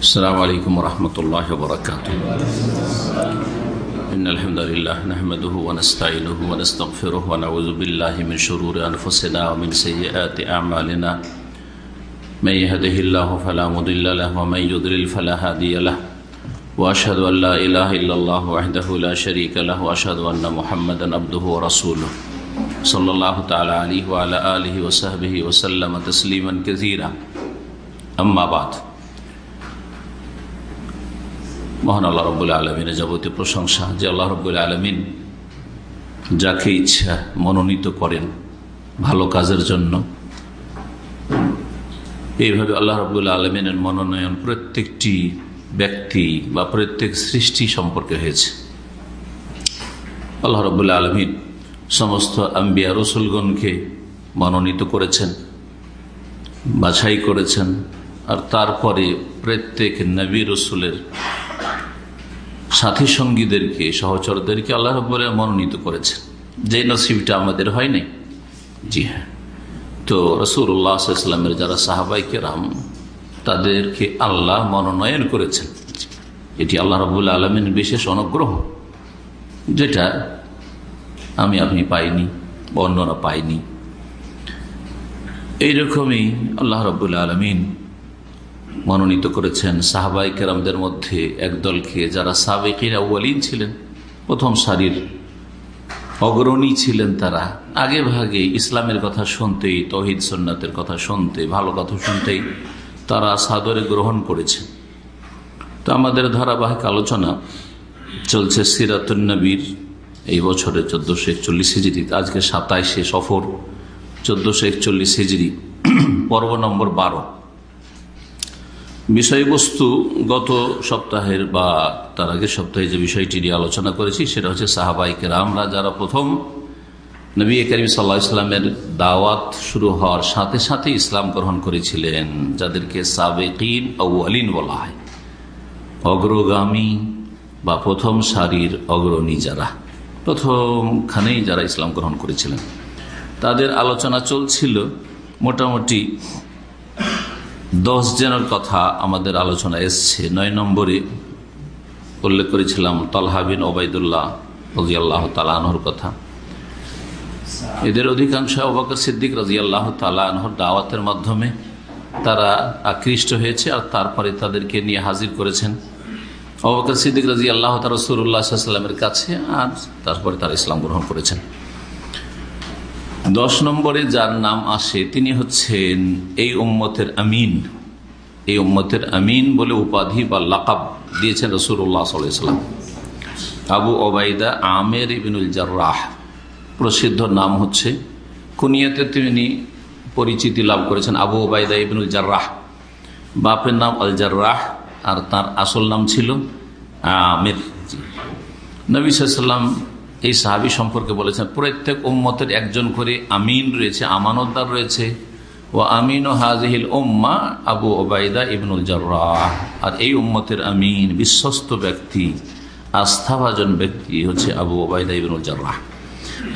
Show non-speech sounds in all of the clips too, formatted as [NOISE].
السلام عليكم ورحمة الله وبركاته. إن الحمد لله نحمده ونستعينه ونستغفره ونعوذ بالله من شرور أنفسنا ومن سيئات أعمالنا. من يهده الله فلا مضل له ومن يضلل فلا هادي له. وأشهد أن لا إله إلا الله وحده لا شريك له وأشهد أن محمد أبده ورسوله. صلى الله تعالى عليه وعلى آله وصحبه وسلم تسليما كثيرا. أما بعد أما بعد. মহান আল্লাহ রব্বুল আলমিনের যাবতীয় প্রশংসা যে আল্লাহ রব্বুল আলমিন যাকে ইচ্ছা মনোনীত করেন ভালো কাজের জন্য। এইভাবে আল্লাহ রব্বুল আলমিনের মনোনয়ন প্রত্যেকটি ব্যক্তি বা প্রত্যেক সৃষ্টি সম্পর্কে হয়েছে। আল্লাহ রব্বুল আলমিন সমস্ত আম্বিয়া রসুলগণকে মনোনীত করেছেন, বাছাই করেছেন, আর তারপরে প্রত্যেক নবী রসুলের সাথী সঙ্গীদেরকে, সহচরদেরকে আল্লাহ রব্বরে মনোনীত করেছেন। যে নসিবটা আমাদের হয় নাই। জি হ্যাঁ। তো রসুল্লাহামের যারা সাহাবাইকে রাম তাদেরকে আল্লাহ মনোনয়ন করেছেন। এটি আল্লাহ রবুল্লা আলমের বিশেষ অনুগ্রহ, যেটা আমি আপনি পাইনি বা অন্যরা পাইনি এইরকমই আল্লাহ রবুল্লা আলমিন মনোনীত করেছেন সাহাবাই কেরামদের মধ্যে একদলকে যারা সাবেকিন আউ্বালিন ছিলেন, প্রথম সারির অগ্রণী ছিলেন তারা। আগে ভাগে ইসলামের কথা শুনতেই, তহিদ সন্ন্যতের কথা শুনতে ভালো কথা শুনতেই তারা সাদরে গ্রহণ করেছে তো আমাদের ধারাবাহিক আলোচনা চলছে সিরাতুন্নবীর এই বছরের চোদ্দশো একচল্লিশ হিজড়ি আজকে সাতাইশে সফর, চোদ্দশো একচল্লিশ হিজড়ি পর্ব নম্বর বারো। বিষয়বস্তু গত সপ্তাহের বা তার আগের সপ্তাহে যে বিষয়টি নিয়ে আলোচনা করেছি, সেটা হচ্ছে সাহাবাইকে রামরা যারা প্রথম নবী করিম সাল্লা ইসলামের দাওয়াত শুরু হওয়ার সাথে সাথে ইসলাম গ্রহণ করেছিলেন, যাদেরকে সাবেকিন আউআলিন বলা হয়। অগ্রগামী বা প্রথম সারির অগ্রণী যারা, প্রথমখানেই যারা ইসলাম গ্রহণ করেছিলেন। তাদের আলোচনা চলছিল মোটামুটি দশ জনের কথা আমাদের আলোচনা এসছে। নয় নম্বরে উল্লেখ করেছিলাম তলহাবিন ওবায়দুল্লাহ তালাহর কথা। এদের অধিকাংশ অবাকর সিদ্দিক রাজি আল্লাহ তালাহর দাওয়াতের মাধ্যমে তারা আকৃষ্ট হয়েছে আর তারপরে তাদেরকে নিয়ে হাজির করেছেন। অবাকর সিদ্দিক রাজি আল্লাহ রসুল্লাহামের কাছে আর তারপরে তারা ইসলাম গ্রহণ করেছেন। দশ নম্বরে যার নাম আসে, তিনি হচ্ছেন এই উম্মতের আমিন। এই উম্মতের আমিন বলে উপাধি বা লাকাব দিয়েছেন রসুল্লাহ সাল্লাম আবু ওবায়দা আমের ইবিনুল জার্রাহ, প্রসিদ্ধ নাম হচ্ছে। কুনিয়াতে তিনি পরিচিতি লাভ করেছেন আবু ওবায়দা ইবিনুল জার্রাহ। বাপের নাম আল জার্রাহ আর তার আসল নাম ছিল আমের। নবী সাল্লাম এই সাহাবি সম্পর্কে বলেছেন, প্রত্যেক উম্মতের একজন করে আমিন রয়েছে, আমানতদার রয়েছে। ও আমিন ও হাজহিল উম্মা আবু ওবায়দা ইবনুল জর্রাহ। আর এই উম্মতের আমিন বিশ্বস্ত ব্যক্তি, আস্থাভাজন ব্যক্তি হচ্ছে আবু ওবায়দা ইবনুল জর্রাহ।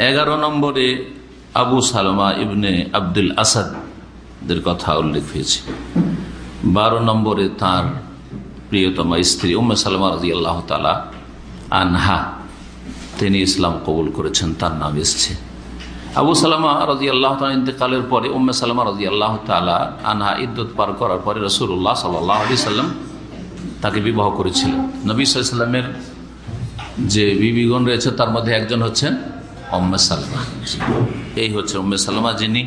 এগারো নম্বরে আবু সালমা ইবনে আব্দুল আসাদের কথা উল্লেখ হয়েছে। বারো নম্বরে তার প্রিয়তমা স্ত্রী উম্মে সালমা রাজি আল্লাহ তালা আনহা। তিনি ইসলাম কবুল করেছেন, তার নাম এসছে। আবু সালামা রাজি আল্লাহ ইন্তেকালের পরে, উম্মে সালামা রাজি আল্লাহ তালা আনহা ইদ্যুৎ পার করার পরে রসুল্লাহ সাল্লাহ আলি সাল্লাম তাকে বিবাহ করেছিলেন। নবী সাল্লামের যে বিবিগণ রয়েছে, তার মধ্যে একজন হচ্ছেন উম্মে সালমা। এই হচ্ছে উম্মে সালমা যিনি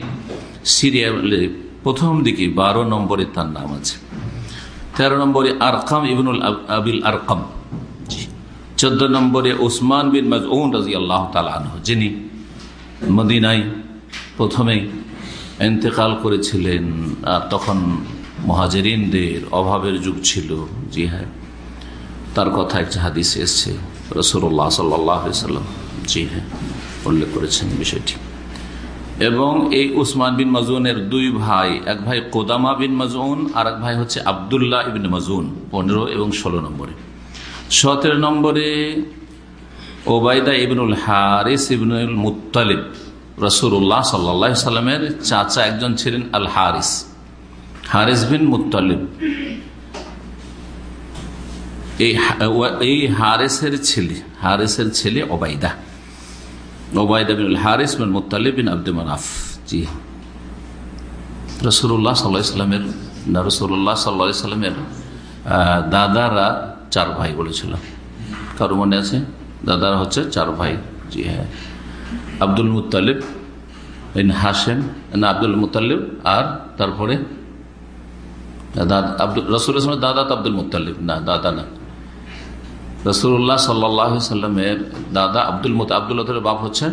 সিরিয়ালে প্রথম দিকে বারো নম্বরে তার নাম আছে। তেরো নম্বরে আরকাম ইবনুল আবিল আরকাম। চোদ্দ নম্বরে ওসমান বিন মজউন রাজি আল্লাহ তালাহ যিনি মদিনায় প্রথমে এন্তেকাল করেছিলেন, আর তখন মহাজেরিনদের অভাবের যুগ ছিল। জি হ্যাঁ তার কথা একটা হাদিস এসছে রসুল্লাহ সাল্লাম জি হ্যাঁ উল্লেখ করেছেন বিষয়টি। এবং এই উসমান বিন মাজুনের দুই ভাই, এক ভাই কোদামা বিন মাজুন আর এক ভাই হচ্ছে আবদুল্লাহ ইবিন মাজুন পনেরো এবং ষোলো নম্বরে। সতেরো নম্বরে ওবায়দা ইবনুল হারিস ইবনুল মুতালিব রসুল্লাহ সাল্লা সাল্লামের চাচা একজন ছিলেন আল হারিস। হারিস বিন মুতালিব এই হারেসের ছেলে হারেসের ছেলে ওবায়দা। ওবায়দা বিন হারিস বিন মোত্তালিব বিন আব্দুল মানাফ। জি। রসুল্লাহ সাল্লাহ ইসলামের রসুল্লাহ সাল্লা ইসলামের দাদারা চার ভাই বলেছিল। কারও মনে আছে? দাদারা হচ্ছে চার ভাই। জি হ্যাঁ। আব্দুল মুতালিব হাসেম না, আব্দুল মুতালিব আর তারপরে দাদা না দাদা না। দাদা আব্দুল বাপ হচ্ছেন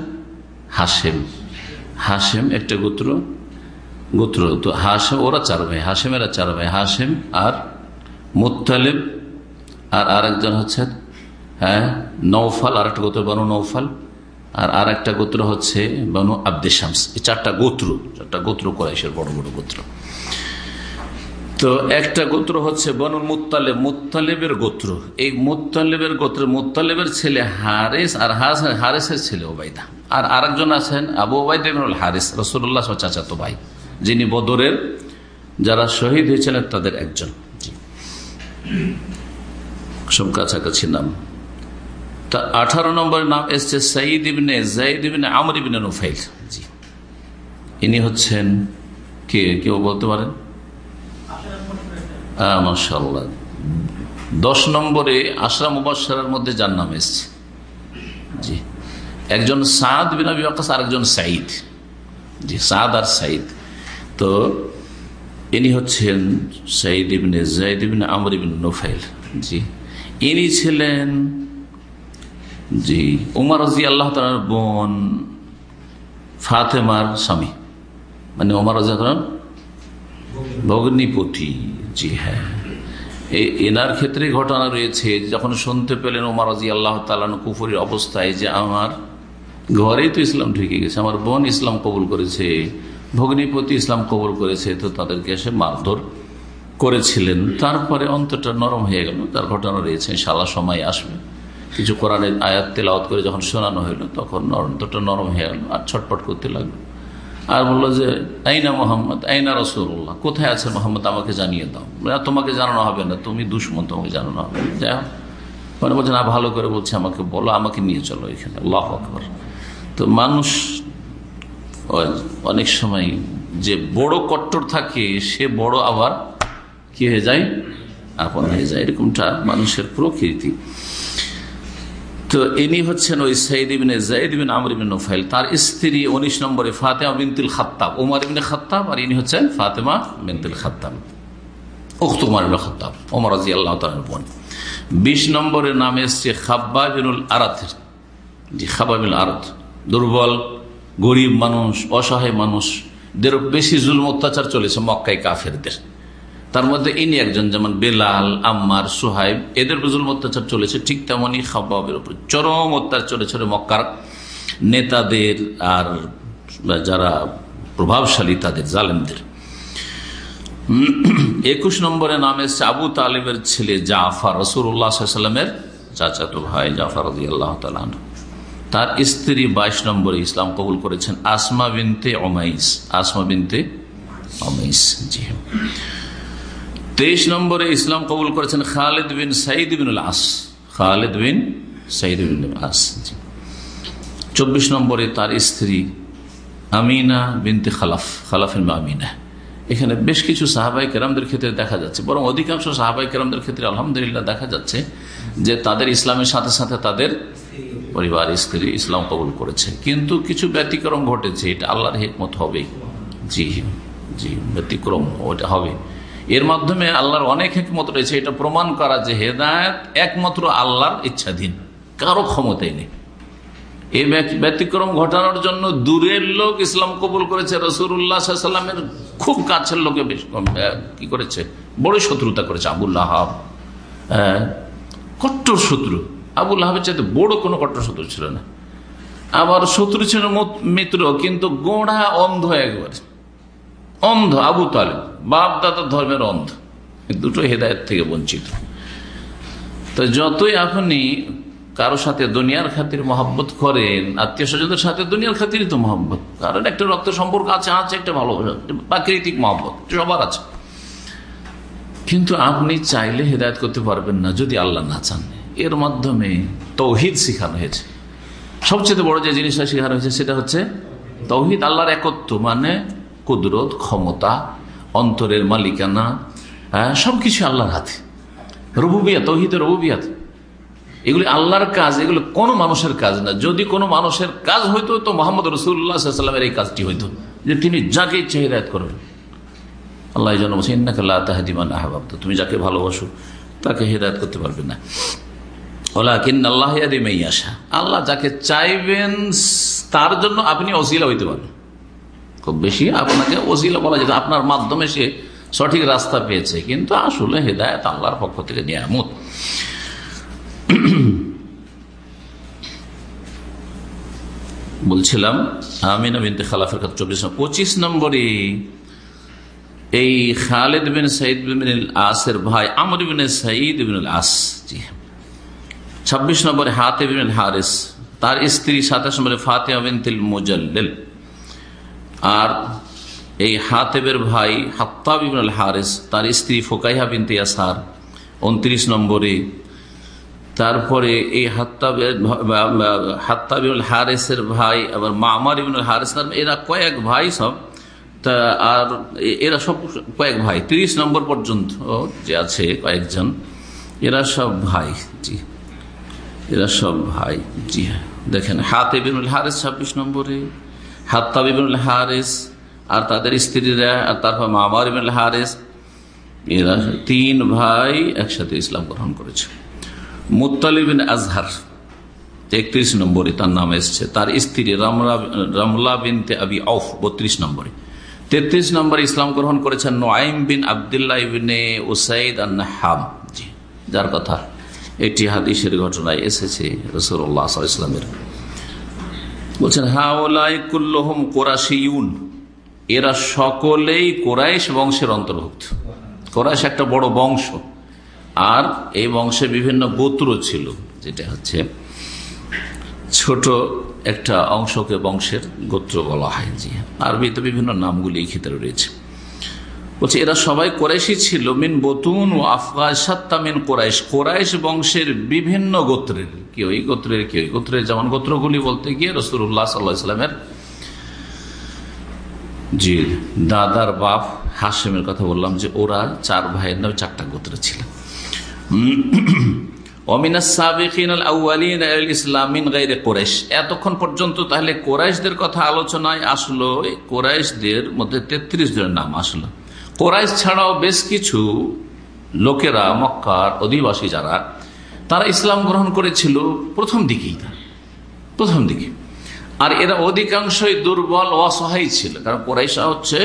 একটা গোত্র গোত্র তো হাসেম ওরা চার ভাই চার ভাই হাসেম আর মুতালিব আর আরেকজন হচ্ছেন হ্যাঁ নৌফাল আর একটা গোত্র বানু নৌফাল, আর আর একটা গোত্র হচ্ছে বানু আব্দে শামস। এই চারটা গোত্র চারটা গোত্র করাইশের বড় বড় গোত্র। তো একটা গোত্র হচ্ছে বনুল মুতালেব মুতালেবের গোত্র। এই মুতালেবের গোত্র মুতালেবের ছেলে হারেস আর হারেসের ছেলে ওবায়দা। আর আরেকজন আছেন আবু ওবায়দ হারেস রসুল্লাহ চাচাতো ভাই, যিনি বদরের যারা শহীদ হয়েছিলেন তাদের একজন। সব কাছাকাছি নাম। তা আঠারো নম্বরের নাম এসছে সাইদ ইবনে জাইদ ইবনে আমর ইবনে নুফাইল। জি। ইনি হচ্ছেন কে? কেউ বলতে পারেন? মাসাল্লাহ দশ নম্বরে আশরা মুবাসার মধ্যে যার নাম এসছে। জি। একজন সাদ বিন আবি আর একজন সাইদ জি, সাদ আর সাইদ তো ইনি হচ্ছেন সাইদ ইবনে জাইদ ইবনে আমর ইবিন নোফাইল। জি। ইনি ছিলেন জি, উমার রাজি আল্লাহ তালার বোন ফাতেমার স্বামী। মানে উমার রাজি ভগ্নিপতি। জি হ্যাঁ। এনার ক্ষেত্রে ঘটনা রয়েছে যখন শুনতে পেলেন ওমার রাজি আল্লাহ তালান কুফুরের অবস্থায় যে আমার ঘরেই তো ইসলাম ঢুকে গেছে, আমার বোন ইসলাম কবুল করেছে, ভগ্নিপতি ইসলাম কবুল করেছে, তো তাদেরকে এসে মারধর করেছিলেন, তারপরে অন্তটা নরম হয়ে গেল, তার ঘটনা রয়েছে সালা সময় আসবে। কিছু কোরআনের আয়াত তেলাওত করে যখন শোনানো হইল, তখন অন্তটা নরম হয়ে গেল আর ছটপট করতে লাগল। আর বলল যে, আইনা মোহাম্মদ, আইনা রসুল্লাহ কোথায় আছে মোহাম্মদ, আমাকে জানিয়ে দাও। তোমাকে জানানো হবে না, তুমি দুশ্মন, তোমাকে জানানো হবে যাই হোক মানে বলছে, না, ভালো করে বলছে, আমাকে বলো, আমাকে নিয়ে চলো এখানে, আল্লাহ আকবর। তো মানুষ, অনেক সময় যে বড় কট্টর থাকে, সে বড় আবার কি হয়ে যায়? আপন হয়ে যায়, এরকমটা মানুষের প্রকৃতি। তো ইনি হচ্ছেন ওই সাইদিবিনে জাইদিবিন আমরিবিন নোফাইল। তার স্ত্রী উনিশ নম্বরে ফাতেমা বিনতুল খাত্তাব। ওমর ইবিন খাত্তাব আর ইনি হচ্ছেন ফাতেমা বিনতুল খাত্তাব। বিশ নাম এসছে খাব্বা বিনুল আরাত। দুর্বল, গরিব মানুষ, অসহায় মানুষ। দের বেশি জুলম অত্যাচার চলেছে মক্কাই কাফেরদের। তার মধ্যে ইনি একজন যেমন বেলাল, আম্মার, সোহাইব, এদের বুজুল অত্যাচার চলেছে, ঠিক তেমনই খাবাবের উপর। চরম অত্যাচার চলেছে মক্কার নেতাদের আর যারা প্রভাবশালী তাদের, জালেমদের। একুশ নম্বরে নাম এসছে আবু তালিবের ছেলে জাফর রসুরামের চাচাতো ভাই জাফর আল্লাহ তার স্ত্রী বাইশ নম্বরে ইসলাম কবুল করেছেন, আসমা বিনতে অমাইস আসমা বিনতে অমাইস জি। তেইশ নম্বরে ইসলাম কবুল করেছেন খালেদ বিন সাইদ বিন আস। খালেদ বিন সাইদ বিন আস চব্বিশ নম্বরে তার স্ত্রী আমিনা বিনতে খালাফ খালাফিন আমিনা। এখানে বেশ কিছু সাহাবাই কেরামদের ক্ষেত্রে দেখা যাচ্ছে, বরং অধিকাংশ সাহাবাই কেরামদের ক্ষেত্রে আলহামদুলিল্লাহ দেখা যাচ্ছে যে তাদের ইসলামের সাথে সাথে তাদের পরিবার, স্ত্রী ইসলাম কবুল করেছে। কিন্তু কিছু ব্যতিক্রম ঘটেছে, এটা আল্লাহর হেকমত হবে জি জি, ব্যতিক্রম, ওটা হবে। এর মাধ্যমে আল্লাহর অনেক হেকমত রয়েছে, এটা প্রমাণ করা যে হেদায়ত একমাত্র আল্লাহর ইচ্ছাধীন, কারও ক্ষমতাই নেই। এই ব্যতিক্রম ঘটানোর জন্য দূরের লোক ইসলাম কবুল করেছে রসুরামের খুব কাছের লোকে কি করেছে? বড় শত্রুতা করেছে আবুল্লাহ কট্টর শত্রু। আবুল আহাবের চাইতে বড় কোনো কট্টর শত্রু ছিল না। আবার শত্রু ছিল মিত্র, কিন্তু গোড়া অন্ধ একবারে। অন্ধ, আবু তালেব। বাপ দাদা ধর্মের অন্ধ। দুটো হেদায়ত থেকে বঞ্চিত। তো যতই আপনি কারও সাথে দুনিয়ার খাতির মহাব্বত করেন আত্মীয় স্বজনদের সাথে দুনিয়ার খাতিরই তো মহাব্বত। কারণ একটা রক্ত সম্পর্ক আছে আছে একটা ভালোবাসা প্রাকৃতিক মহাব্বত সবার আছে। কিন্তু আপনি চাইলে হেদায়ত করতে পারবেন না যদি আল্লাহ না চান। এর মাধ্যমে তৌহিদ শিখানো হয়েছে। সবচেয়ে বড় যে জিনিসটা শেখানো হয়েছে সেটা হচ্ছে তৌহিদ আল্লাহর একত্র মানে কুদরত, ক্ষমতা, অন্তরের মালিকানা হ্যাঁ সবকিছু আল্লাহর হাতে। রবুবিয়া তৌহিদের রবুবিয়াত। এগুলি আল্লাহর কাজ, এগুলো কোন মানুষের কাজ না। যদি কোনো মানুষের কাজ হইতো, তো মোহাম্মদ রসুল্লাহামের এই কাজটি হইতো, যে তিনি যাকে ইচ্ছে হিদায়ত করবেন। আল্লাহ যেন বলছে ইন্নাকাল্লাহ তাহাদিমান আহবাব তুমি যাকে ভালোবাসো, তাকে হেদায়ত করতে পারবে না। ওলা আল্লাহ আসা আল্লাহ যাকে চাইবেন, তার জন্য আপনি অসিলা হইতে পারেন খুব বেশি। আপনাকে অসিলা বলা যেত, আপনার মাধ্যমে সে সঠিক রাস্তা পেয়েছে। কিন্তু আসলে হেদায়ত আল্লাহর পক্ষ থেকে নিয়ামত। বলছিলাম, আমিনা বিনতে খালাফের কাছে চব্বিশ পঁচিশ নম্বরে এই খালেদ বিন সাইদ বিন আসের ভাই আমর বিন সাইদ বিন আস জি। ছাব্বিশ নম্বরে হাতে বিন হারিস, তার স্ত্রী সাতাশ নম্বরে ফাতেমা বিনতিল মুজাল্লিল। আর এই হাতেবের ভাই হাত্তা বিন হারিস তার স্ত্রী ফোকাইহা বিনতে আসার উনত্রিশ নম্বরে। তারপরে এই হাত্তাবিউল হারেসের ভাই, আবার মামার ইবনুল হারেস এরা কয়েক ভাই সব। তা আর এরা সব কয়েক ভাই, তিরিশ নম্বর পর্যন্ত যে আছে কয়েকজন, এরা সব ভাই, জি। এরা সব ভাই, জি। হ্যাঁ দেখেন হাত ইবিনুল হারেস ছাব্বিশ নম্বরে। হাত্তাব ইবিনুল হারেস আর তাদের স্ত্রীরা আর তারপর মামার ইবিনুল হারেস, এরা তিন ভাই একসাথে ইসলাম গ্রহণ করেছে। মুতালিবিন আজহার, একত্রিশ নম্বরে তার নাম এসছে। তার স্ত্রী রামলা বিনতে আবি অফ বত্রিশ নম্বরে। তেত্রিশ নম্বরে ইসলাম গ্রহণ করেছেন নোয়াইম বিন আবদুল্লাহ ইবিনে ওসাইদ হাম জি, যার কথা একটি হাদিসের ঘটনায় এসেছে রসুল্লাহ ইসলামের বলছেন হাওলাই কুল্লহম কোরাশিউন এরা সকলেই কোরাইশ বংশের অন্তর্ভুক্ত। কোরাইশ একটা বড় বংশ। আর এই বংশে বিভিন্ন গোত্র ছিল, যেটা হচ্ছে ছোট একটা অংশকে বংশের গোত্র বলা হয়। জি, আরবিতে বিভিন্ন নামগুলি এই ক্ষেত্রে রয়েছে। বলছে, এরা সবাই কোরাইশি ছিল, মিন বতুন ও আফগাসাত্তা মিন কোরাইশ। কোরাইশ বংশের বিভিন্ন গোত্রের কি ওই গোত্রের কি ওই গোত্রের, যেমন গোত্রগুলি বলতে গিয়ে রসুল্লাহ সাল্লাহ ইসলামের জি দাদার বাপ হাসেমের কথা বললাম যে ওরা চার ভাইয়ের নামে চারটা গোত্র ছিল। এতক্ষণ পর্যন্ত তাহলে কোরাইশদের কথা আলোচনায় আসলো কোরাইশদের মধ্যে তেত্রিশ জনের নাম আসলো। কোরাইশ ছাড়াও বেশ কিছু লোকেরা মক্কার অধিবাসী যারা, তারা ইসলাম গ্রহণ করেছিল প্রথম দিকেই প্রথম দিকে। আর এরা অধিকাংশই দুর্বল অসহায় ছিল, কারণ কোরাইশা হচ্ছে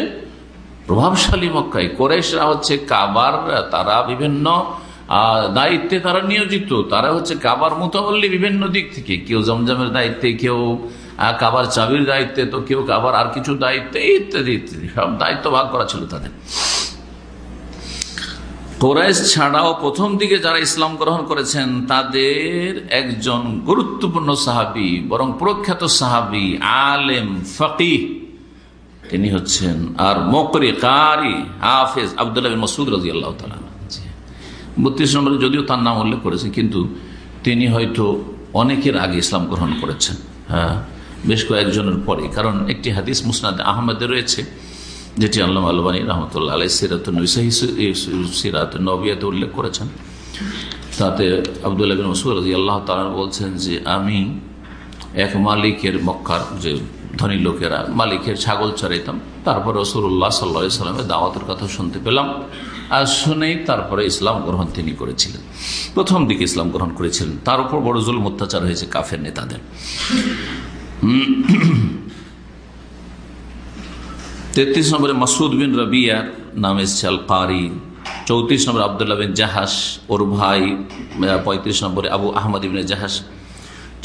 প্রভাবশালী মক্কাই কোরাইশরা হচ্ছে কাবার, তারা বিভিন্ন দায়িত্বে তারা নিয়োজিত, তারা হচ্ছে কাবার মোতাবল্লি বিভিন্ন দিক থেকে। কেউ জমজমের দায়িত্বে, কেউ কাবার চাবির দায়িত্বে তো কেউ কাবার আর কিছু দায়িত্বে, ইত্যাদি ইত্যাদি, সব দায়িত্ব ভাগ করা ছিল তাদের। কোরাইশ ছাড়াও প্রথম দিকে যারা ইসলাম গ্রহণ করেছেন, তাদের একজন গুরুত্বপূর্ণ সাহাবি, বরং প্রখ্যাত সাহাবি, আলেম ফকি তিনি হচ্ছেন আর মকরে কারি হাফেজ আবদুল্লাহ মসুদ রাজি আল্লাহ বত্রিশ নম্বরে যদিও তার নাম উল্লেখ করেছে, কিন্তু তিনি হয়তো অনেকের আগে ইসলাম গ্রহণ করেছেন। হ্যাঁ। বেশ কয়েকজনের পরে। কারণ একটি হাদিস মুসনাদ আহমেদের রয়েছে, যেটি আল্লাহ আলবানী রহমতুল্লাহ আলাই সিরাত সিরাত নবিয়াতে উল্লেখ করেছেন। তাতে আবদুল্লাহ মসুর রাজি আল্লাহ তালা বলছেন যে, আমি এক মালিকের মক্কার যে ধনী লোকেরা, মালিকের ছাগল চড়াইতাম, তারপরে রসুল্লাহ সাল্লা সাল্লামের দাওয়াতের কথা শুনতে পেলাম আর শুনেই তারপরে ইসলাম গ্রহণ তিনি করেছিলেন। প্রথম দিকে ইসলাম গ্রহণ করেছিলেন। তার উপর বড় জুল অত্যাচার হয়েছে কাফের নেতাদের। [COUGHS] তেত্রিশ নম্বরে মাসুদ বিন রবিয়ার নাম এসছে আল কারি চৌত্রিশ নম্বরে আবদুল্লাহ বিন জাহাস ওর ভাই পঁয়ত্রিশ নম্বরে আবু আহমদ ইবিন জাহাস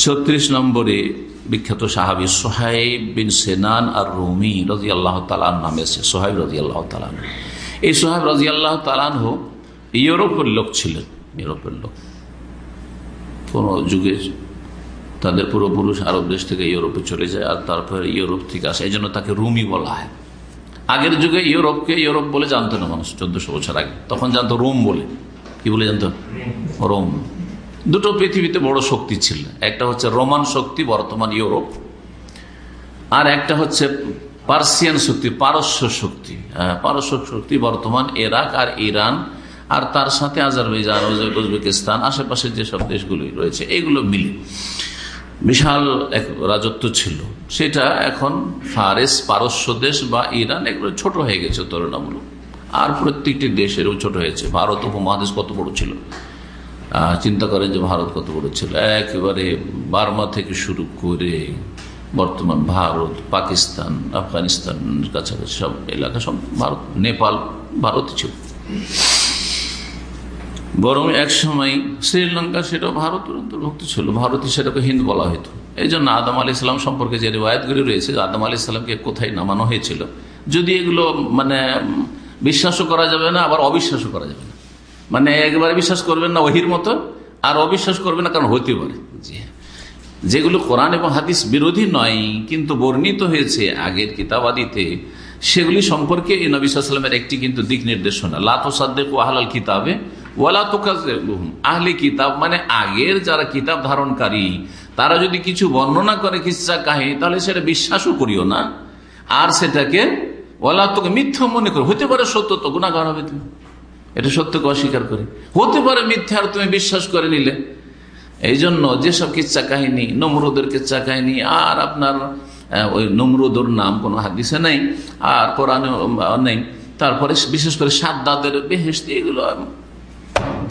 ছত্রিশ নম্বরে বিখ্যাত সাহাবি সোহাইব বিন সেনান আর রুমি রাজি আল্লাহ তালান নাম এসছে। সোহাইব রাজি আল্লাহ তালান এই সোহাব রাজি আল্লাহ তালান হোক ইউরোপের লোক ছিলেন, ইউরোপের লোক। কোন যুগে তাদের পূর্বপুরুষ আরব দেশ থেকে ইউরোপে চলে যায় আর তারপরে ইউরোপ থেকে আসে। এই জন্য তাকে রুমি বলা হয়। আগের যুগে ইউরোপকে ইউরোপ বলে জানতো না মানুষ চোদ্দশো বছর আগে। তখন জানতো রোম বলে। কি বলে জানতো? রোম। দুটো পৃথিবীতে বড় শক্তি ছিল। একটা হচ্ছে রোমান শক্তি বর্তমান ইউরোপ। আর একটা হচ্ছে পার্সিয়ান শক্তি পারস্য শক্তি। হ্যাঁ, পারস্য শক্তি বর্তমান ইরাক আর ইরান আর তার সাথে আজারবাইজান উজবেকিস্তান আশেপাশে যেসব দেশগুলি রয়েছে এগুলো মিলে। বিশাল এক রাজত্ব ছিল। সেটা এখন ফারেস, পারস্য দেশ বা ইরান এগুলো ছোট হয়ে গেছে তুলনামূলক। আর প্রত্যেকটি দেশেরও ছোট হয়েছে। ভারত উপমহাদেশ কত বড় ছিল? চিন্তা করেন যে ভারত কত বড় ছিল। একেবারে বার্মা থেকে শুরু করে বর্তমান ভারত, পাকিস্তান আফগানিস্তান কাছাকাছি সব এলাকা সব ভারত, নেপাল, ভারত ছিল। বরং এক সময় শ্রীলঙ্কা সেটা ভারতের অন্তর্ভুক্ত ছিল। ভারতই সেটাকে হিন্দ বলা হতো এই জন্য আদম আলি ইসলাম সম্পর্কে যে রেওয়ায়তগুলি রয়েছে আদম আলি ইসলামকে কোথায় নামানো হয়েছিল, যদি এগুলো মানে বিশ্বাসও করা যাবে না, আবার অবিশ্বাসও করা যাবে না। মানে একবারে বিশ্বাস করবেন না ওহির মতো, আর অবিশ্বাস করবে না, কারণ হতে পারে। জি যেগুলো কোরআন এবং হাদিস বিরোধী নয়, কিন্তু বর্ণিত হয়েছে আগের কিতাবাদিতে, সেগুলি সম্পর্কে নবী সাল্লামের একটি কিন্তু দিক নির্দেশনা। লাতো সাদ্দেক আহলাল কিতাবে ওয়ালা আহলে কিতাব মানে আগের যারা কিতাব ধারণকারী, তারা যদি কিছু বর্ণনা করে কিসা কাহিনী, তাহলে সেটা বিশ্বাসও করিও না। আর সেটাকে ওলা তোকে, মিথ্যা মনে করো। হতে পারে সত্য তো গুণাগার হবে তুমি। এটা সত্যকে অস্বীকার করে। হতে পারে মিথ্যা, আর তুমি বিশ্বাস করে নিলে। এই জন্য যেসব কিচ্ছা কাহিনী, নমরুদের কিচ্ছা কাহিনী, আর আপনার ওই নমরুদর নাম কোনো হাদিসে নেই, আর কোরআনে নেই। তারপরে বিশেষ করে সাদ্দাদের বেহেস্তি এগুলো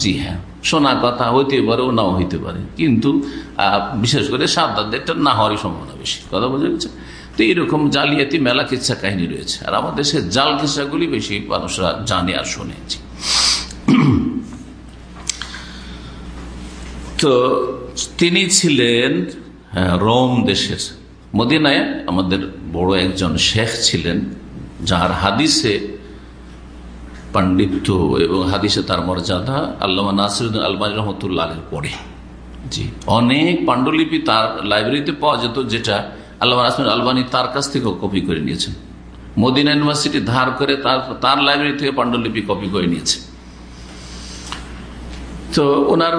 জি হ্যাঁ শোনা কথা হইতে পারে ও নাও হইতে পারে। কিন্তু বিশেষ করে সাদ্দাদেরটা না হওয়ারই সম্ভাবনা বেশি। কথা বোঝা গেছে? তো এইরকম জালিয়াতি মেলা কিচ্ছা কাহিনী রয়েছে। আর আমাদের দেশে জাল কিচ্ছাগুলি বেশি মানুষরা জানে আর শোনে। তো তিনি ছিলেন রোম দেশের। মদিনায় আমাদের বড় একজন শেখ ছিলেন, যার হাদিসে পাণ্ডিত্য এবং হাদিসে তার মর্যাদা আল্লামা নাসিরুদ্দিন আলমানি রহমতুল্লাহ পড়ে জি। অনেক পাণ্ডুলিপি তার লাইব্রেরিতে পাওয়া যেত, যেটা আল্লাহ নাসির আলবানি তার কাছ থেকেও কপি করে নিয়েছেন। মদিনা ইউনিভার্সিটি ধার করে তার তার লাইব্রেরি থেকে পাণ্ডুলিপি কপি করে নিয়েছে। তো ওনার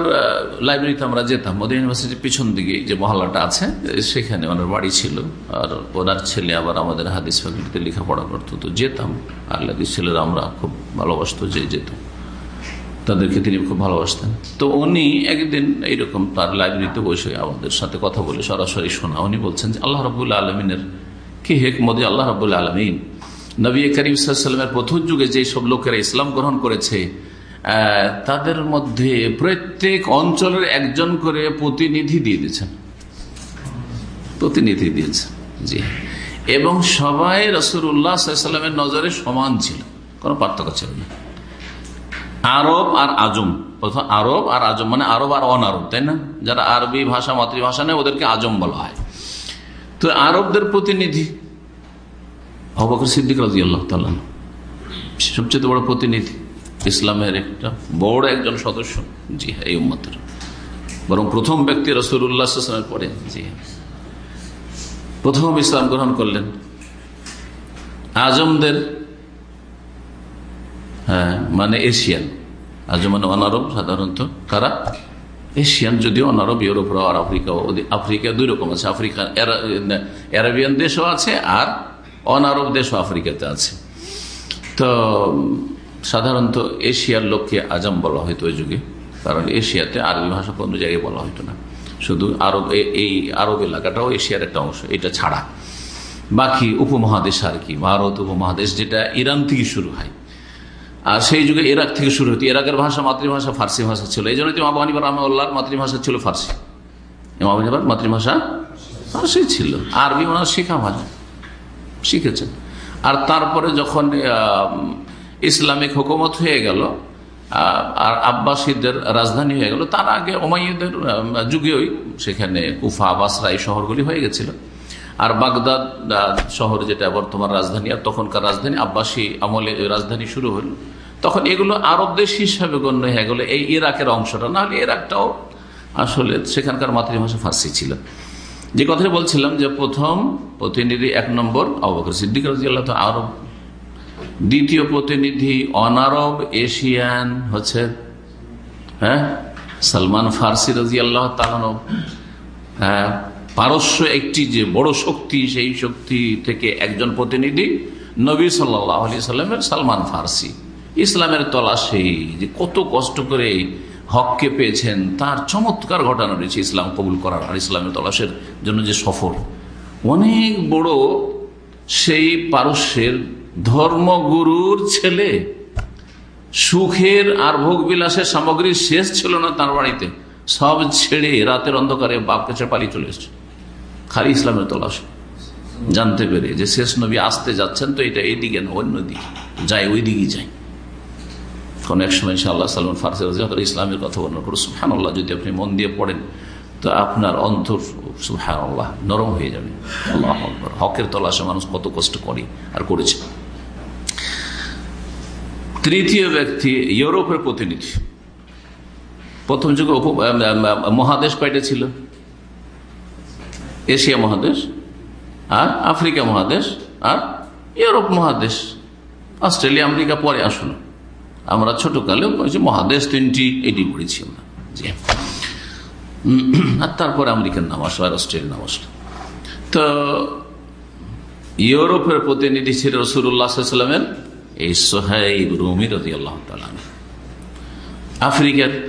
লাইব্রেরিতে আমরা যেতাম। মোদী ইউনিভার্সিটির পিছন দিকে যে মহল্লাটা আছে, সেখানে ওনার বাড়ি ছিল। আর ওনার ছেলে আবার আমাদের হাদিস ফ্যাকাল্টিতে লেখাপড়া করতো। তো যেতাম। আল্লাদিস ছেলেরা আমরা খুব ভালোবাসতো যে যেতাম তাদেরকে তিনি খুব ভালোবাসতেন। তো উনি একদিন এইরকম তার লাইব্রেরিতে বসে আমাদের সাথে কথা বলে সরাসরি শোনা। উনি বলছেন যে, আল্লাহ রবুল্লা আলমিনের কি হেক মোদী আল্লাহ রবুল্লা আলমিন? নবী করিম সাল্লামের প্রথম যুগে যে সব লোকেরা ইসলাম গ্রহণ করেছে তাদের মধ্যে প্রত্যেক অঞ্চলের একজন করে প্রতিনিধি দিয়ে দিয়েছেন। প্রতিনিধি দিয়েছেন, জি। এবং সবাই রসুল্লাহামের নজরে সমান ছিল, কোন পার্থক্য ছিল না। আরব আর আজম প্রথম আরব আর আজম মানে আরব আর অনারব, তাই না? যারা আরবি ভাষা, মাতৃভাষা নেই, ওদেরকে আজম বলা হয়। তো আরবদের প্রতিনিধি অবকর সিদ্দিক রাজি আল্লাহ সবচেয়ে বড় প্রতিনিধি। ইসলামের একটা বড় একজন সদস্য। জি হ্যাঁ এই উম্মতের। বরং প্রথম ব্যক্তি রসুল্লাহামের পরে। জি হ্যাঁ। প্রথম ইসলাম গ্রহণ করলেন। আজমদের হ্যাঁ মানে এশিয়ান। আজম মানে অনারব সাধারণত। কারা? এশিয়ান, যদিও অনারব, ইউরোপ আর আফ্রিকা আফ্রিকা দুই রকম আছে। আফ্রিকা অ্যারাবিয়ান দেশও আছে আর অনারব দেশও আফ্রিকাতে আছে। তো সাধারণত এশিয়ার লোককে আজম বলা হয়তো ওই যুগে। কারণ এশিয়াতে আরবি ভাষা কোনো জায়গায় বলা হতো না। শুধু আরব এই আরব এলাকাটাও এশিয়ার একটা অংশ, এটা ছাড়া। বাকি উপমহাদেশ আর কি, ভারত উপমহাদেশ, যেটা ইরান থেকে শুরু হয়। আর সেই যুগে ইরাক থেকে শুরু হতো ইরাকের ভাষা মাতৃভাষা ফার্সি ভাষা ছিল। এই জন্য ইমাম হানিবার রহমার মাতৃভাষা ছিল ফার্সি। ইমাম মাতৃভাষা ফার্সি ছিল। আরবি ওনার শেখা ভাষা, শিখেছেন। আর তারপরে যখন ইসলামিক হুকুমত হয়ে গেল আর আব্বাসীদের রাজধানী হয়ে গেল। তার আগে ওমাইদের যুগেই সেখানে কুফা, বাসরা এই শহরগুলি হয়ে গেছিল। আর বাগদাদ শহর যেটা বর্তমান রাজধানী, আর তখনকার রাজধানী আব্বাসী আমলে রাজধানী শুরু হল। তখন এগুলো আরব দেশ হিসাবে গণ্য হয়ে গেল, এই ইরাকের অংশটা। নাহলে ইরাকটাও আসলে সেখানকার মাতৃভাষা ফার্সি ছিল। যে কথাটা বলছিলাম যে প্রথম প্রতিনিধি এক নম্বর অবকর সিদ্দিক রাজি আল্লাহ আরব দ্বিতীয় প্রতিনিধি অনারব এশিয়ান হচ্ছে হ্যাঁ? সালমান ফার্সি রাজি আল্লাহ হ্যাঁ পারস্য একটি যে বড় শক্তি, সেই শক্তি থেকে একজন প্রতিনিধি নবী সাল্লাহ সাল্লামের সালমান ফার্সি। ইসলামের তলাশে যে কত কষ্ট করে হককে পেয়েছেন, তার চমৎকার ঘটনা রয়েছে ইসলাম কবুল করার আর ইসলামের তলাশের জন্য যে সফর অনেক বড় সেই পারস্যের ধর্মগুরুর ছেলে। সুখের আর ভোগ বিলাসের সামগ্রী শেষ ছিল না তার বাড়িতে। সব ছেড়ে রাতের অন্ধকারে বাপ কাছে পালিয়ে চলে এসছে। খালি ইসলামের তলাশ। জানতে পেরে যে শেষ নবী আসতে যাচ্ছেন তো এটা এইদিকে না, অন্য দিকে। যাই ওই দিকে যাই কোন এক সময় আল্লাহ সালমান ফারসি ইসলামের কথা বর্ণনা করো সুহান আল্লাহ যদি আপনি মন দিয়ে পড়েন, তো আপনার অন্তর সুহান আল্লাহ নরম হয়ে যাবে। আল্লাহ হকের তলাশে মানুষ কত কষ্ট করে আর করেছে। তৃতীয় ব্যক্তি ইউরোপের প্রতিনিধি। প্রথম যুগে মহাদেশ কয়টা ছিল? এশিয়া মহাদেশ, আর আফ্রিকা মহাদেশ, আর ইউরোপ মহাদেশ। অস্ট্রেলিয়া, আমেরিকা, পরে আসুন। আমরা ছোটকালে মহাদেশ তিনটি এটি পড়েছি আমরা। আর তারপরে আমেরিকার নাম আসলো, আর অস্ট্রেলিয়ার নাম আসলো। তো, ইউরোপের প্রতিনিধি ছিল রসুল্লাহামের এই সোহাইব রুমি রদি আল্লাহ আফ্রিকার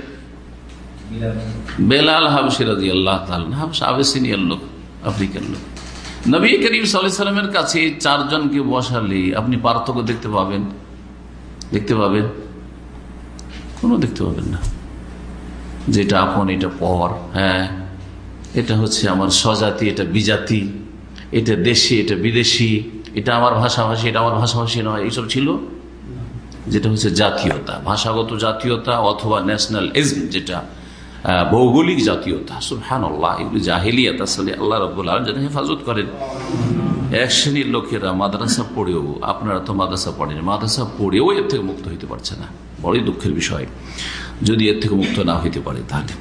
বেলাল হাবসি রাজি আল্লাহ হাবস আবেসিনিয়ার লোক, আফ্রিকার লোক। নবী করিম সাল্লামের কাছে চারজনকে বসালে আপনি পার্থক্য দেখতে পাবেন? দেখতে পাবেন? কোনো দেখতে পাবেন না। যেটা আপন, এটা পর হ্যাঁ। এটা হচ্ছে আমার স্বজাতি, এটা বিজাতি। এটা দেশি, এটা বিদেশি। এটা আমার ভাষাভাষী, এটা আমার ভাষাভাষী নয়, এইসব ছিল যেটা হচ্ছে জাতীয়তা, ভাষাগত জাতীয়তা অথবা ন্যাশনাল যেটা ভৌগোলিক জাতীয়তা। সুহান আল্লাহ এগুলি জাহিলিয়াত আসলে আল্লাহ রব্বুল আলম যেন হেফাজত করেন। এক শ্রেণির লোকেরা মাদ্রাসা পড়েও, আপনারা তো মাদ্রাসা পড়েন মাদ্রাসা পড়েও এর থেকে মুক্ত হইতে পারছে না। বড়ই দুঃখের বিষয়, যদি এর থেকে মুক্ত না হইতে পারে তাহলে।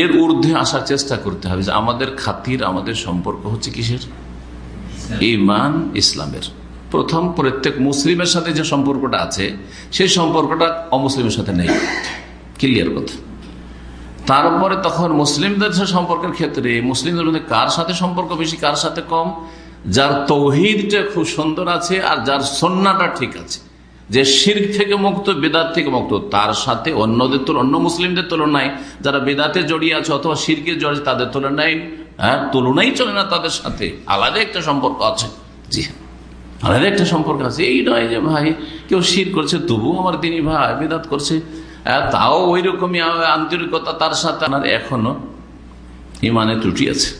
এর ঊর্ধ্বে আসার চেষ্টা করতে হবে যে আমাদের খাতির, আমাদের সম্পর্ক হচ্ছে কিসের? ইমান ইসলামের। প্রথম প্রত্যেক মুসলিমের সাথে যে সম্পর্কটা আছে, সেই সম্পর্কটা অমুসলিমের সাথে নেই। ক্লিয়ার কথা। তারপরে তখন মুসলিমদের সম্পর্কের ক্ষেত্রে, মুসলিমদের মধ্যে কার সাথে সম্পর্ক বেশি, কার সাথে কম? যার তৌহিদটা খুব সুন্দর আছে আর যার সন্নাটা ঠিক আছে। যে শির থেকে মুক্ত, বেদাত থেকে মুক্ত, তার সাথে অন্যদের তুল অন্য মুসলিমদের তুলনায় যারা বেদাতে জড়িয়ে আছে অথবা শিরকে জড়িয়ে তাদের তুলনায় হ্যাঁ তুলনাই চলে না তাদের সাথে। আলাদা একটা সম্পর্ক আছে। জি, আলাদা একটা সম্পর্ক আছে। এই নয় যে, ভাই, কেউ শির করছে তবু আমার তিনি ভাই, বেদাত করছে। তাও ওই রকমই আন্তরিকতা তার সাথে। আপনার এখনও ইমানে ত্রুটি আছে।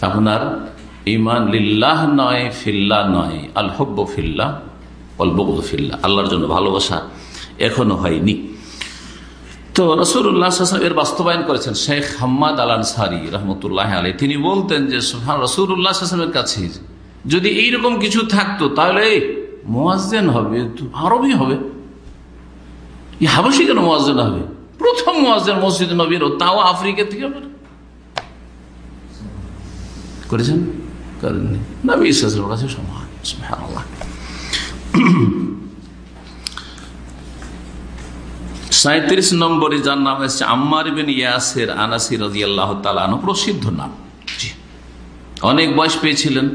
আপনার ইমান লিল্লাহ নয়, ফিল্লা নয় আল হব্ব ফিল্লা অলবগদ ফিল্লা। আল্লাহর জন্য ভালোবাসা এখনও হয়নি। তো রসুল্লাহ এর বাস্তবায়ন করেছেন। শেখ হাম্মাদ আল আনসারি রহমতুল্লাহ আলী তিনি বলতেন যে রসুল্লাহ আসলামের কাছে যদি এইরকম কিছু থাকতো, তাহলে মোয়াজেন হবে আরবই হবে। হাবসি কেন মোয়াজেন হবে? প্রথম মোয়াজেন মসজিদ নবীর তাও আফ্রিকা থেকে করেছেন? করেননি। নবী ইসলামের কাছে সমান সাঁত্রিশ নম্বরে যার নাম এসছে আম্মার বিন ইয়াসের আনাসি রাজি আল্লাহ তালানো প্রসিদ্ধ নাম। অনেক বয়স পেয়েছিলেন।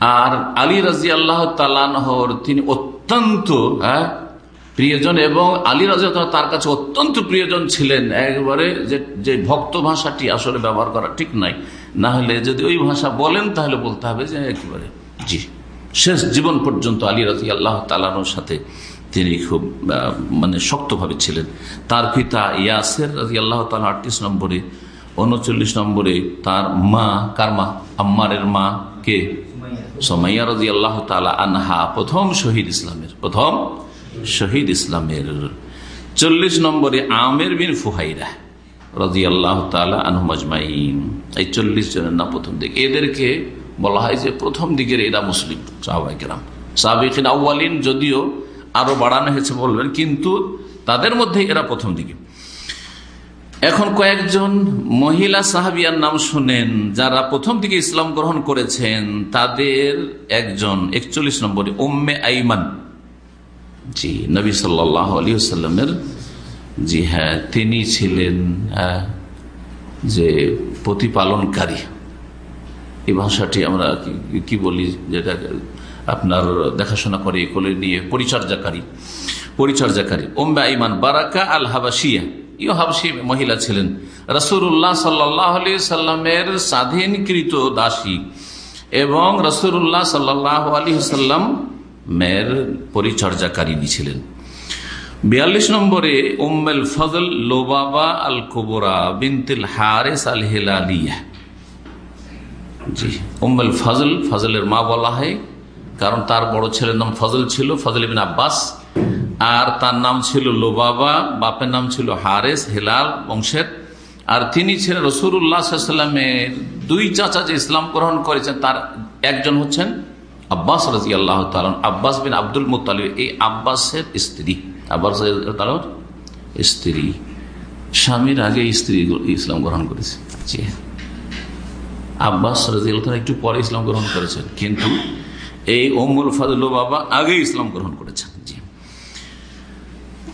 আর আলী রাজি আল্লাহ তালানহর তিনি অত্যন্ত হ্যাঁ প্রিয়জন এবং আলী রাজা তার কাছে অত্যন্ত প্রিয়জন ছিলেন। একবারে যে যে ভক্ত ভাষাটি আসলে ব্যবহার করা ঠিক নাই। না হলে যদি ওই ভাষা বলেন, তাহলে বলতে হবে যে একেবারে। জি। শেষ জীবন পর্যন্ত আলী রাজি আল্লাহ তালানোর সাথে তিনি খুব মানে শক্তভাবে ছিলেন। তার পিতা ইয়াসের আল্লাহ তালা আটত্রিশ নম্বরে, উনচল্লিশ নম্বরে তার মা, কার মা? আম্মারের মা, কে? সোমাইয়া রাজি আল্লাহ তালা আনহা, প্রথম শহীদ ইসলামের, প্রথম শহীদ ইসলামের। চল্লিশ নম্বরে আমের বিন ফুহাইরা রাজি আল্লাহ তালা আনহমাজমাইন এই চল্লিশ জনের না প্রথম দিকে। এদেরকে বলা হয় যে প্রথম দিকের এরা মুসলিম সাহবাইকেরাম সাহাবিকিন আউ্বালিন যদিও আরও বাড়ানো হয়েছে বলবেন, কিন্তু তাদের মধ্যে এরা প্রথম দিকে। এখন কয়েকজন মহিলা সাহাবিয়ার নাম শুনেন, যারা প্রথম দিকে ইসলাম গ্রহণ করেছেন, তাদের একজন একচল্লিশ নম্বরে ওম্মে আইমান। জি, নবী সাল্লামের জি হ্যাঁ তিনি ছিলেন যে প্রতিপালনকারী। এই ভাষাটি আমরা কি বলি, যেটা আপনার দেখাশোনা করে কোলে নিয়ে পরিচর্যাকারী পরিচর্যাকারী। ওম্বা ইমান বারাকা আল হাবাসিয়া ইও হাবসি মহিলা ছিলেন। রসুল্লাহ সাল্লাহ আলি সাল্লামের স্বাধীনকৃত দাসী এবং রসুল্লাহ সাল্লাহ আলী সাল্লাম মেয়ের পরিচর্যাকারিনী ছিলেন। বিয়াল্লিশ নম্বরে Ummul Fazl Lubaba al Kubra bintil Harith al Hilaliya. জি, উম্মেল ফজল, ফজলের মা বলা হয়। কারণ তার বড় ছেলের নাম ফজল ছিল, ফজল বিন আব্বাস। আর তার নাম ছিল লোবাবা, বাপের নাম ছিল হারেস, হেলাল বংশের। আর তিনি ছিলেন রসুরামের দুই চাচা যে ইসলাম গ্রহণ করেছেন, তার একজন হচ্ছেন আব্বাস রাজি আল্লাহ তালন আব্বাস বিন আব্দুল মুতালিব এই আব্বাসের স্ত্রী। আব্বাস স্ত্রী। স্বামীর আগে স্ত্রী ইসলাম গ্রহণ করেছে। আব্বাস রাজি আল্লাহ একটু পরে ইসলাম গ্রহণ করেছেন। কিন্তু এই ওমুল ফাজল বাবা আগে ইসলাম গ্রহণ করেছেন, জি।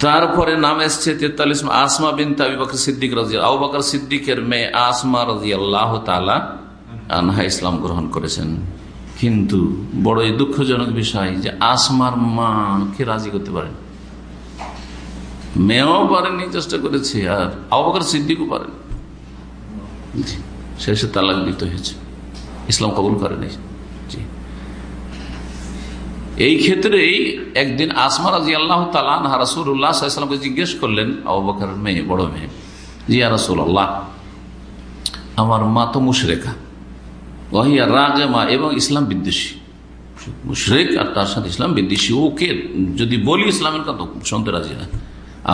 তারপরে নাম এসছে তেতাল্লিশ আসমা বিন তাবিবাকর সিদ্দিক রাজি আবু বাকর সিদ্দিকের মেয়ে আসমা রাজি আল্লাহ তালা আনহা ইসলাম গ্রহণ করেছেন। কিন্তু বড়ই দুঃখজনক বিষয় যে আসমার মা কে রাজি করতে পারেন? মেয়েও পারেনি চেষ্টা করেছে, আর আবাকার সিদ্দিকও পারেন শেষে তালাক দিতে হয়েছে। ইসলাম কবুল করেনি। এই ক্ষেত্রেই একদিন আসমা রাজি আল্লাহ তালান রাসুল্লাহামকে জিজ্ঞেস করলেন আবাকার মেয়ে, বড় মেয়ে? জিয়া রাসুল আল্লাহ আমার মা তো মুশরেখা ওয়াহিয়া রাগেমা এবং ইসলাম বিদ্বেষী। মুশরেক আর তার সাথে ইসলাম বিদ্বেষী। ওকে যদি বলি ইসলামের কথা শুনতে রাজি না।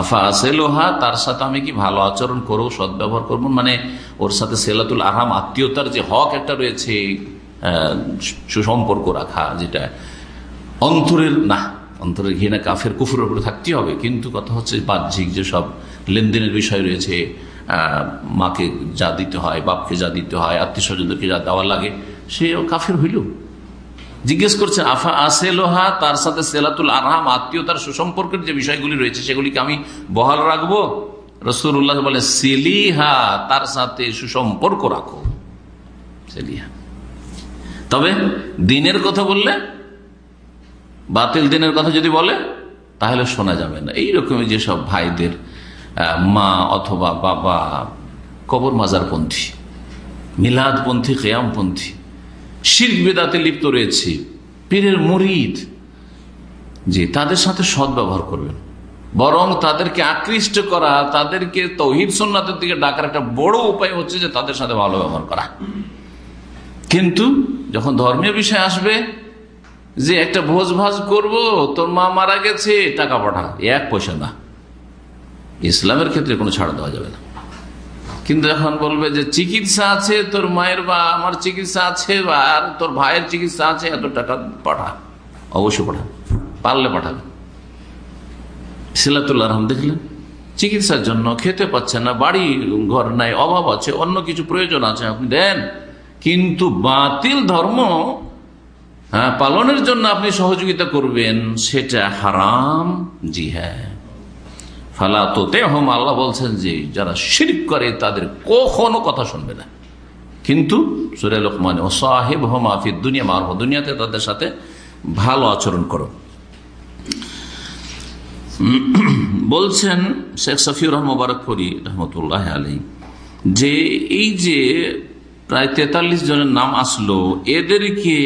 আফা আসেলোহা তার সাথে আমি কি ভালো আচরণ করব, সদ্ব্যবহার করব? মানে ওর সাথে সেলাতুল আহরাম আত্মীয়তার যে হক একটা রয়েছে সুসম্পর্ক রাখা, যেটা অন্তরের, না, অন্তরের ঘৃণা কাফের কুফুরের উপরে থাকতে হবে। কিন্তু কথা হচ্ছে বাহ্যিক যেসব লেনদেনের বিষয় রয়েছে মাকে যা দিতে হয়, বাপকে যা দিতে হয় আত্মীয় স্বজনদেরকে যা দেওয়া লাগে সে কাফের হইল। জিজ্ঞেস করছে, আফা আসে লোহা তার সাথে সেলাতুল আরহাম আত্মীয়তার সুসম্পর্কের যে বিষয়গুলি রয়েছে, সেগুলিকে আমি বহাল রাখব? রসুল্লাহ বলে, সেলিহা, তার সাথে সুসম্পর্ক রাখো। সেলিহা। তবে দিনের কথা বললে বাতিল দিনের কথা যদি বলে, তাহলে শোনা যাবে না। এইরকমই যেসব ভাইদের মা অথবা বাবা কবর মাজারপন্থী মিলাদপন্থী, কেয়ামপন্থী শির বেদাতে লিপ্ত রয়েছে, পীরের মরিদ, যে তাদের সাথে সদ্ব্যবহার করবেন। বরং তাদেরকে আকৃষ্ট করা, তাদেরকে তহিদ সন্ন্যতের দিকে ডাকার একটা বড় উপায় হচ্ছে যে তাদের সাথে ভালো ব্যবহার করা। কিন্তু যখন ধর্মীয় বিষয় আসবে যে একটা ভোজ ভাজ করব, তোর মা মারা গেছে, টাকা পাঠা, এক পয়সা না। ইসলামের ক্ষেত্রে কোনো ছাড় দেওয়া যাবে না। কিন্তু এখন বলবে যে চিকিৎসা আছে, তোর মায়ের বা আমার চিকিৎসা আছে, বা আর তোর ভাইয়ের চিকিৎসা আছে, এত টাকা পাঠা। অবশ্যই পাঠা। পারলে পাঠাবে। সিলাতুল্লাহ রহম, দেখলেন? চিকিৎসার জন্য খেতে পাচ্ছে না, বাড়ি ঘর নাই, অভাব আছে, অন্য কিছু প্রয়োজন আছে, আপনি দেন। কিন্তু বাতিল ধর্ম হ্যাঁ পালনের জন্য আপনি সহযোগিতা করবেন, সেটা হারাম জি হ্যাঁ ফালা তোতে হোম আল্লাহ বলছেন যে যারা শিরিক করে, তাদের কখনো কথা শুনবে না। কিন্তু সুরে লোকমান ও সাহেব হোম আফিদ দুনিয়া মারহ দুনিয়াতে তাদের সাথে ভালো আচরণ করো। বলছেন শেখ সফিউর মুবারকপুরি রহমতুল্লাহ আলী যে এই যে প্রায় তেতাল্লিশ জনের নাম আসলো, এদেরকে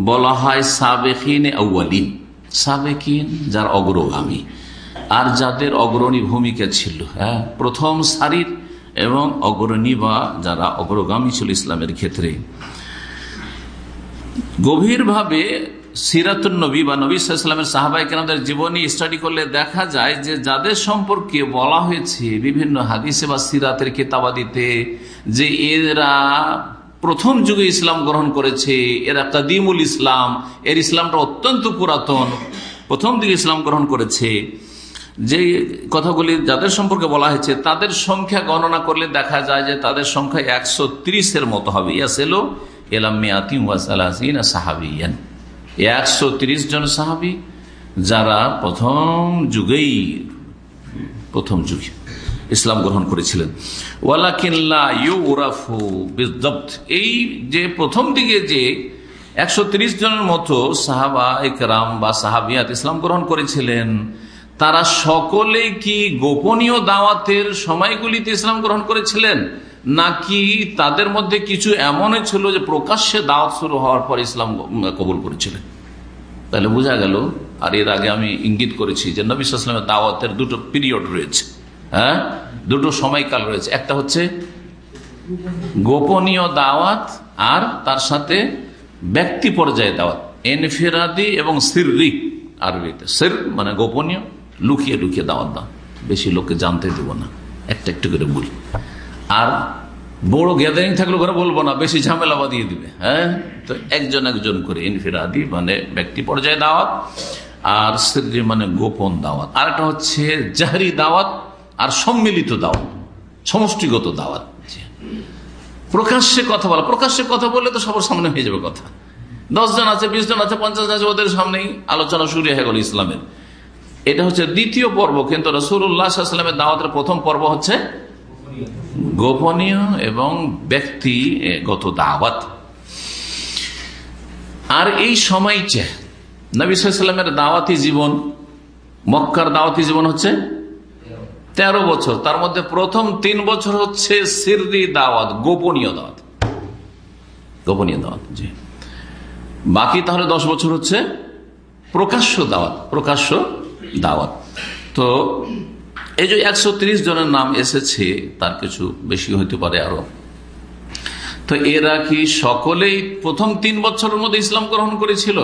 বলা হয় সাবেকিন সাবেকিন যার অগ্রগামী। আর যাদের অগ্রণী ভূমিকা ছিল হ্যাঁ প্রথম সারির এবং অগ্রণী বা যারা অগ্রগামী ছিল ইসলামের ক্ষেত্রে। গভীরভাবে সিরাতুল নবী বা নবী সাল্লামের সাহাবাই কেনাদের জীবনী স্টাডি করলে দেখা যায় যে যাদের সম্পর্কে বলা হয়েছে বিভিন্ন হাদিসে বা সিরাতের কেতাবাদিতে যে এরা প্রথম যুগে ইসলাম গ্রহণ করেছে, এরা কাদিমুল ইসলাম, এর ইসলামটা অত্যন্ত পুরাতন, প্রথম দিকে ইসলাম গ্রহণ করেছে। যে কথাগুলি যাদের সম্পর্কে বলা হয়েছে, তাদের সংখ্যা গণনা করলে দেখা যায় যে তাদের সংখ্যা একশো ত্রিশের মতো হবে। ইয়াসেলো এলাম সাহাবিয়ান। একশো ত্রিশ জন সাহাবি, যারা প্রথম যুগেই, প্রথম যুগে। ইসলাম গ্রহণ করেছিলেন। এই যে প্রথম দিকে যে একশো জনের মতো সাহাবা একরাম বা সাহাবিয়াত ইসলাম গ্রহণ করেছিলেন, তারা সকলে কি গোপনীয় দাওয়াতের সময়গুলিতে ইসলাম গ্রহণ করেছিলেন? নাকি তাদের মধ্যে কিছু এমনই ছিল যে প্রকাশ্যে দাওয়াত শুরু হওয়ার পর ইসলাম কবুল করেছিলেন? তাহলে বোঝা গেল, আর এর আগে আমি ইঙ্গিত করেছি যে নবী ইসলামের দাওয়াতের দুটো পিরিয়ড রয়েছে। হ্যাঁ? দুটো সময়কাল রয়েছে। একটা হচ্ছে গোপনীয় দাওয়াত আর তার সাথে ব্যক্তি পর্যায়ে দাওয়াত। এনফেরাদি এবং সিররি আরবিতে। সির মানে গোপনীয়, লুকিয়ে লুকিয়ে দাওয়াত দাও। বেশি লোককে জানতে দেব না। একটা একটু করে বলি। আর বড় গ্যাদারিং থাকলে ঘরে বলব না, বেশি ঝামেলা বাদিয়ে দিবে হ্যাঁ? তো একজন একজন করে ইনফিরাদি মানে ব্যক্তি পর্যায়ে দাওয়াত আর সিররি মানে গোপন দাওয়াত। আর একটা হচ্ছে জাহরি দাওয়াত। আর সম্মিলিত দাওয়াত, সমষ্টিগত দাওয়াত। প্রকাশ্যে কথা বলা, প্রকাশ্যে কথা বললে তো সবার সামনে হয়ে যাবে কথা। দশ জন আছে বিশ জন আছে পঞ্চাশ জন আছে, ওদের সামনেই আলোচনা শুরু হয়ে গেল ইসলামের। এটা হচ্ছে দ্বিতীয় পর্ব, কিন্তু রসুল্লাহামের দাওয়াতের প্রথম পর্ব হচ্ছে গোপনীয় এবং ব্যক্তিগত দাওয়াত। আর এই সময় সময়টা নবিসামের দাওয়াতি জীবন, মক্কার দাওয়াতি জীবন হচ্ছে তেরো বছর, তার মধ্যে প্রথম তিন বছর হচ্ছে সিরদি দাওয়াত, গোপনীয় দাওয়াত। গোপনীয় দাওয়াত, জি। বাকি তাহলে দশ বছর হচ্ছে প্রকাশ্য দাওয়াত প্রকাশ্য দাওয়াত। তো এই যে একশো ত্রিশ জনের নাম এসেছে, তার কিছু বেশি হইতে পারে আরও। তো এরা কি সকলেই প্রথম তিন বছরের মধ্যে ইসলাম গ্রহণ করেছিল?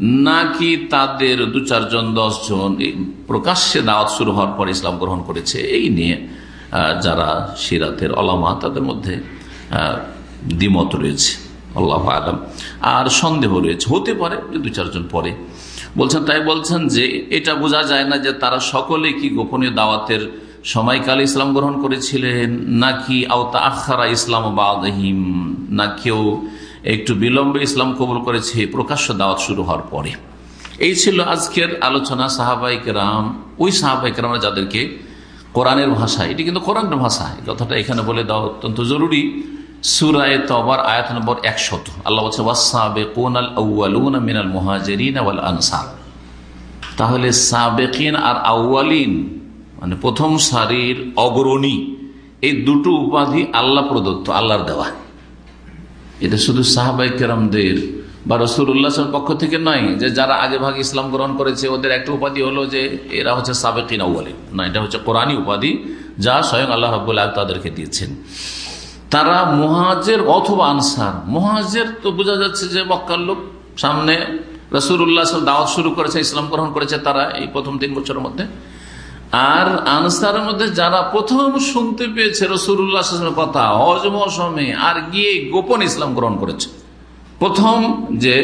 নাকি তাদের দু চারজন জন প্রকাশ্যে দাওয়াত শুরু হওয়ার পর ইসলাম গ্রহণ করেছে? এই নিয়ে যারা সিরাতের অলামা তাদের মধ্যে দ্বিমত রয়েছে। আল্লাহ আলম। আর সন্দেহ রয়েছে। হতে পারে যে দু চারজন পরে। বলছেন, তাই বলছেন যে এটা বোঝা যায় না যে তারা সকলে কি গোপনীয় দাওয়াতের সময়কালে ইসলাম গ্রহণ করেছিলেন, নাকি আওতা আখারা ইসলাম বাদহিম, না কেউ একটু বিলম্বে ইসলাম কবুল করেছে প্রকাশ্য দাওয়াত শুরু হওয়ার পরে। এই ছিল আজকের আলোচনা সাহাবাইক রাম ওই সাহাবাইক রামরা যাদেরকে কোরআনের ভাষা, এটি কিন্তু কোরআনের ভাষা কথাটা এখানে বলে দেওয়া অত্যন্ত জরুরি। আয়াত নম্বর আল্লাহ মিনাল মুহাজেরিন তাহলে আর মানে প্রথম সারির অগ্রণী, এই দুটো উপাধি আল্লাহ প্রদত্ত, আল্লাহর দেওয়া। এটা শুধু সাহাবাই কেরামদের বা রসুল্লাহের পক্ষ থেকে নয় যে যারা আগে ভাগে ইসলাম গ্রহণ করেছে, ওদের একটা উপাধি হলো যে এরা হচ্ছে আউ্বালিন না, এটা হচ্ছে কোরআনী উপাধি যা স্বয়ং আল্লাহ রাবুল্লাহ তাদেরকে দিয়েছেন। তারা মহাজের অথবা আনসার, মহাজের তো বোঝা যাচ্ছে যে মক্কার লোক সামনে রসুল্লাহ দাওয়াত শুরু করেছে, ইসলাম গ্রহণ করেছে তারা এই প্রথম তিন বছরের মধ্যে। আর আনসারের মধ্যে যারা প্রথম শুনতে পেয়েছে রসুল্লাহ কথা, হজ মৌসুমে আর গিয়ে গোপন ইসলাম গ্রহণ করেছে। প্রথম যে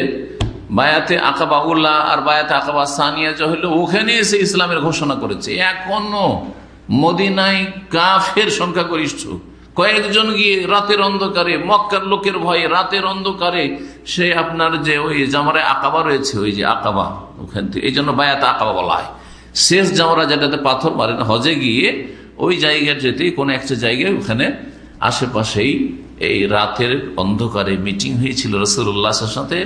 বায়াতে আকাবা উল্লাহ আর বায়াতে আকাবা সানিয়া হইল ওখানে এসে ইসলামের ঘোষণা করেছে। এখনও মদিনায় কাফের সংখ্যাগরিষ্ঠ। কয়েকজন গিয়ে রাতের অন্ধকারে, মক্কার লোকের ভয়ে রাতের অন্ধকারে সে আপনার যে ওই জামারে আকাবা রয়েছে, ওই যে আকাবা, ওখান থেকে। এই জন্য বায়াতে আকাবা বলা হয়। শেষ জামরা যেটাতে পাথর মারেন হজে গিয়ে ওই জায়গায় যেতে, কোনো একটা জায়গায় ওখানে আশেপাশেই এই রাতের অন্ধকারে মিটিং হয়েছিল রসুল্লাহের সাথে।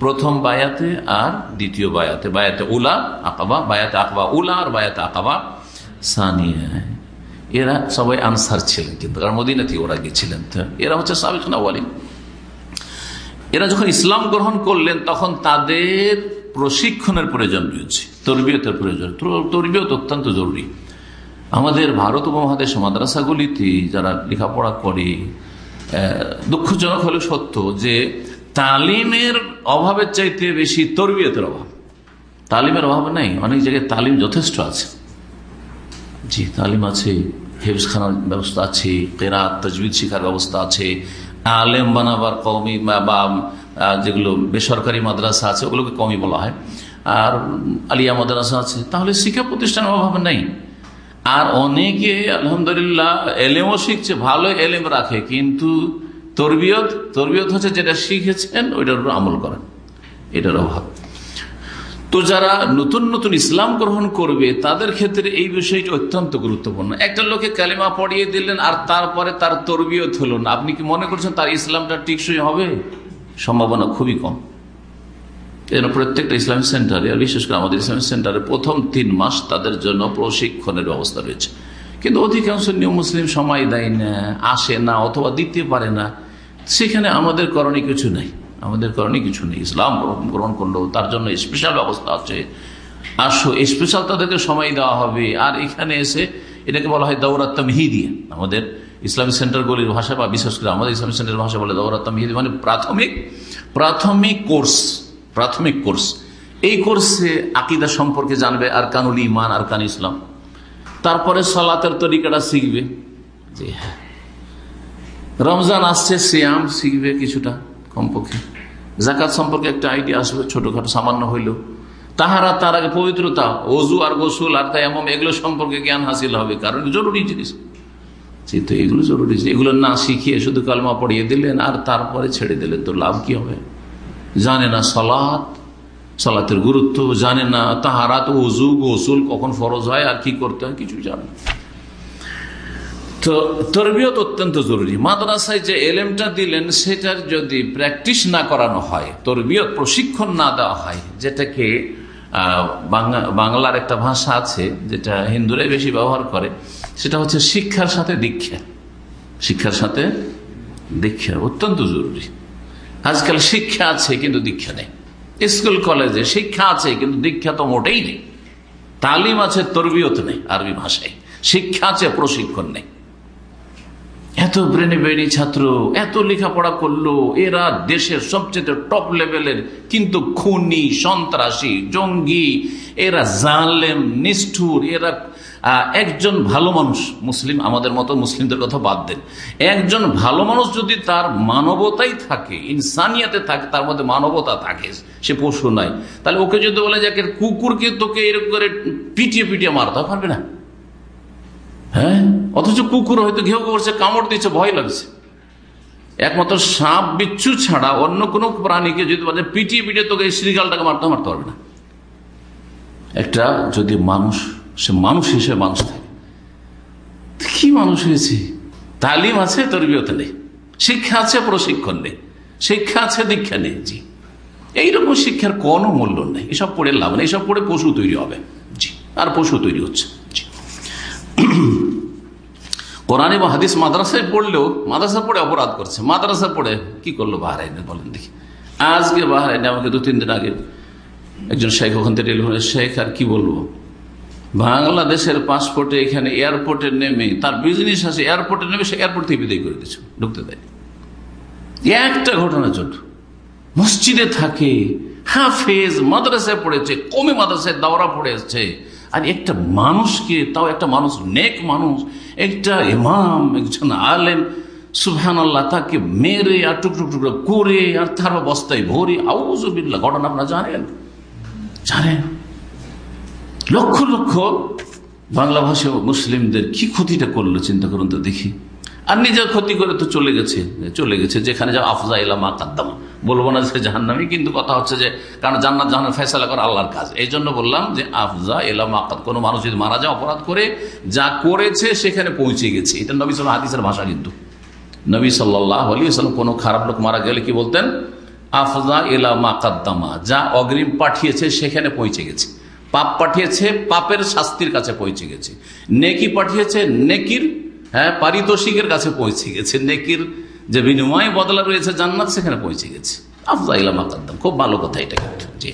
প্রথম বায়াতে আর দ্বিতীয় বায়াতে। বায়াতে উলা, আকাবা। বায়াতে আকাবা উলা আর বায়াতে আকাবা সানিয়া। এরা সবাই আনসার ছিলেন কিন্তু, কারণ মদিনাতে ওরা গিয়েছিলেন এরা হচ্ছে সাবেক নওয়ালিন এরা যখন ইসলাম গ্রহণ করলেন, তখন তাদের প্রশিক্ষণের প্রয়োজন রয়েছে, তরবিয়তের প্রয়োজন। তরবিয়ত অত্যন্ত জরুরি। আমাদের ভারত উপমহাদেশ মাদ্রাসাগুলিতে যারা লেখাপড়া করে দুঃখজনক হলে সত্য যে তালিমের অভাবের চাইতে বেশি তরবিয়তের অভাব। তালিমের অভাব নেই, অনেক জায়গায় তালিম যথেষ্ট আছে। জি, তালিম আছে হেফসখানার ব্যবস্থা আছে, কেরাত, তজবিদ শিখার ব্যবস্থা আছে, আলেম বানাবার কমি বা যেগুলো বেসরকারি মাদ্রাসা আছে, ওগুলোকে কমই বলা হয়। আর আলিয়া মাদ্রাসা আছে। তাহলে শিক্ষা প্রতিষ্ঠানের অভাব নেই। আর অনেকে, আলহামদুলিল্লাহ, এলেমও শিখছে, ভালো এলেম রাখে, কিন্তু তরবিয়ত তরবিয়ত হচ্ছে যেটা শিখেছেন, ওইটার উপর আমল করেন। এটার অভাব। তো যারা নতুন নতুন ইসলাম গ্রহণ করবে, তাদের ক্ষেত্রে এই বিষয়টি অত্যন্ত গুরুত্বপূর্ণ। একটা লোকে কালিমা পড়িয়ে দিলেন, আর তারপরে তার তরবিয়ত হলো না। আপনি কি মনে করছেন তার ইসলামটা টিকসই হবে? সম্ভাবনা খুবই কম। যেন প্রত্যেকটা ইসলামিক সেন্টারে, আর বিশেষ করে আমাদের ইসলামিক সেন্টারে প্রথম তিন মাস তাদের জন্য প্রশিক্ষণের ব্যবস্থা রয়েছে। কিন্তু অধিকাংশ নিয়ম মুসলিম সময় দেয় না, আসে না, অথবা দিতে পারে না। সেখানে আমাদের করণীয় কিছু নেই। আমাদের করণীয় কিছু নেই। ইসলাম গ্রহণ করল তার জন্য স্পেশাল ব্যবস্থা আছে। আসো স্পেশাল তাদেরকে সময় দেওয়া হবে। আর এখানে এসে এটাকে বলা হয় দৌরাত্তা দিয়ে আমাদের ইসলামিক সেন্টারগুলির ভাষা বা বিশেষ করে আমাদের ইসলামিক সেন্টারের ভাষা বলে দৌরাত্তা মিহিদি মানে প্রাথমিক প্রাথমিক কোর্স প্রাথমিক কোর্স। এই কোর্সে আকিদা সম্পর্কে জানবে আর কানুল ইমান আর কান ইসলাম। তারপরে সলাতের তরিকাটা শিখবে। জি হ্যাঁ। রমজান আসছে শ্যাম শিখবে কিছুটা কমপক্ষে। জাকাত সম্পর্কে একটা আইডিয়া আসবে, ছোটখাটো সামান্য হইলেও। তাহারা তার আগে পবিত্রতা অজু আর গোসুল আর তাই এমন এগুলো সম্পর্কে জ্ঞান হাসিল হবে, কারণ জরুরি জিনিস। তো এগুলো জরুরি এগুলো না শিখিয়ে শুধু কালমা পড়িয়ে দিলেন আর তারপরে ছেড়ে দিলেন, তো লাভ কি হবে? জানে না সলাৎ সালাতের গুরুত্ব, জানে না তাহারাত উজু গোসুল কখন ফরজ হয় আর কি করতে হয়, কিছু জানে তো তরবিয়ত অত্যন্ত জরুরি। মাদ্রাসায় যে এলেমটা দিলেন, সেটার যদি প্র্যাকটিস না করানো হয়, তরবিয়ত প্রশিক্ষণ না দেওয়া হয়, যেটাকে বাংলার একটা ভাষা আছে যেটা হিন্দুরাই বেশি ব্যবহার করে, সেটা হচ্ছে শিক্ষার সাথে দীক্ষা। শিক্ষার সাথে দীক্ষা অত্যন্ত জরুরি। আজকাল শিক্ষা আছে কিন্তু দীক্ষা নেই। স্কুল, কলেজে শিক্ষা আছে কিন্তু দীক্ষা তো মোটেই নেই। তালিম আছে, তরবিয়ত নেই আরবি ভাষায়। শিক্ষা আছে, প্রশিক্ষণ নেই। এত ব্রেনে বেড়ি ছাত্র, এত লেখাপড়া করল, এরা দেশের সবচেয়ে টপ লেভেলের কিন্তু খুনি, সন্ত্রাসী, জঙ্গি, এরা জালেম, নিষ্ঠুর, এরা একজন ভালো মানুষ, মুসলিম, আমাদের মতো মুসলিমদের কথা বাদ দেন। একজন ভালো মানুষ যদি তার মানবতাই থাকে, ইনসানিয়াতে থাকে, তার মধ্যে মানবতা থাকে, সে পশু নাই তাহলে ওকে যদি বলে যে কুকুরকে তোকে এরকম করে পিটিয়ে পিটিয়ে মারতে পারবে না। হ্যাঁ? অথচ কুকুর হয়তো ঘেউ করছে, কামড় দিচ্ছে, ভয় লাগছে। একমাত্র সাপ বিচ্ছু ছাড়া অন্য কোনো প্রাণীকে যদি বলে, পিটিয়ে পিটিয়ে তোকে এই শ্রীগালটাকে মারতে মারতে পারবে না। একটা যদি মানুষ, সে মানুষ হিসেবে মানুষ থাকে কি মানুষ হয়েছে? তালিম আছে, তরবিয়ত নেই। শিক্ষা আছে, প্রশিক্ষণ নেই। শিক্ষা আছে, দীক্ষা নেই। জি। এইরকম শিক্ষার কোনো মূল্য নেই। এসব পড়ে লাভ নেই। এসব পড়ে পশু তৈরি হবে। জি। আর পশু তৈরি হচ্ছে। কোরআন বা হাদিস মাদ্রাসায় পড়লেও মাদ্রাসা পড়ে অপরাধ করছে। মাদ্রাসা পড়ে কি করল বাহারাইনে? বলেন দেখি। আজকে বাহারাইনে আমাকে দু, তিন দিন আগে একজন শেখ, ওখান থেকে টেলিফোনের শেখ, আর কি বলব? বাংলাদেশের পাসপোর্টে এখানে এয়ারপোর্টে নেমে, তার বিজনেস আছে, এয়ারপোর্টে নেমে সে এয়ারপোর্ট থেকে বিদায় করে দিচ্ছে ঢুকতে দেয় একটা ঘটনা জন্য মসজিদে থাকে, হাফেজ মাদ্রাসায় পড়েছে, কমে মাদ্রাসায় দাওরা পড়ে এসছে আর একটা মানুষকে, তাও একটা মানুষ, নেক মানুষ, একটা ইমাম, একজন আলেম সুহান আল্লাহ তাকে মেরে আর টুকরো টুকরো করে আর তার বস্তায় ভরে। আউজবিল্লা ঘটনা আপনারা জানেন? জানেন? লক্ষ লক্ষ বাংলা ভাষা মুসলিমদের কি ক্ষতিটা করল, চিন্তা করুন তো দেখি। আর নিজের ক্ষতি করে তো চলে গেছে চলে গেছে, যেখানে যা আফজা ইলামা কাদ্দাম। বলব না যে জাহান্নামি, কিন্তু কথা হচ্ছে যে কারণ জান্নাত জাহান্ন ফেসলা করা আল্লাহর কাজ। এই জন্য বললাম যে আফজা এলাম আকাদ কোনো মানুষ যদি মারা যায়, অপরাধ করে যা করেছে সেখানে পৌঁছে গেছে। এটা নবী সাল্লাহ হাদিসের ভাষা কিন্তু। নবী সাল্লাহ আলী সাল্লাম কোনো খারাপ লোক মারা গেলে কি বলতেন? আফজা এলামা কাদ্দামা, যা অগ্রিম পাঠিয়েছে সেখানে পৌঁছে গেছে। পাপ পাঠিয়েছে, পাপের শাস্তির কাছে পৌঁছে গেছে। নেকি পাঠিয়েছে, নেকির হ্যাঁ পারিতোষিকের কাছে পৌঁছে গেছে। নেকির যে বিনিময় বদলা রয়েছে জান্নাত, সেখানে পৌঁছে গেছে। আফজাইলা মাকাদ্দাম খুব ভালো কথা এটা কিন্তু, জি।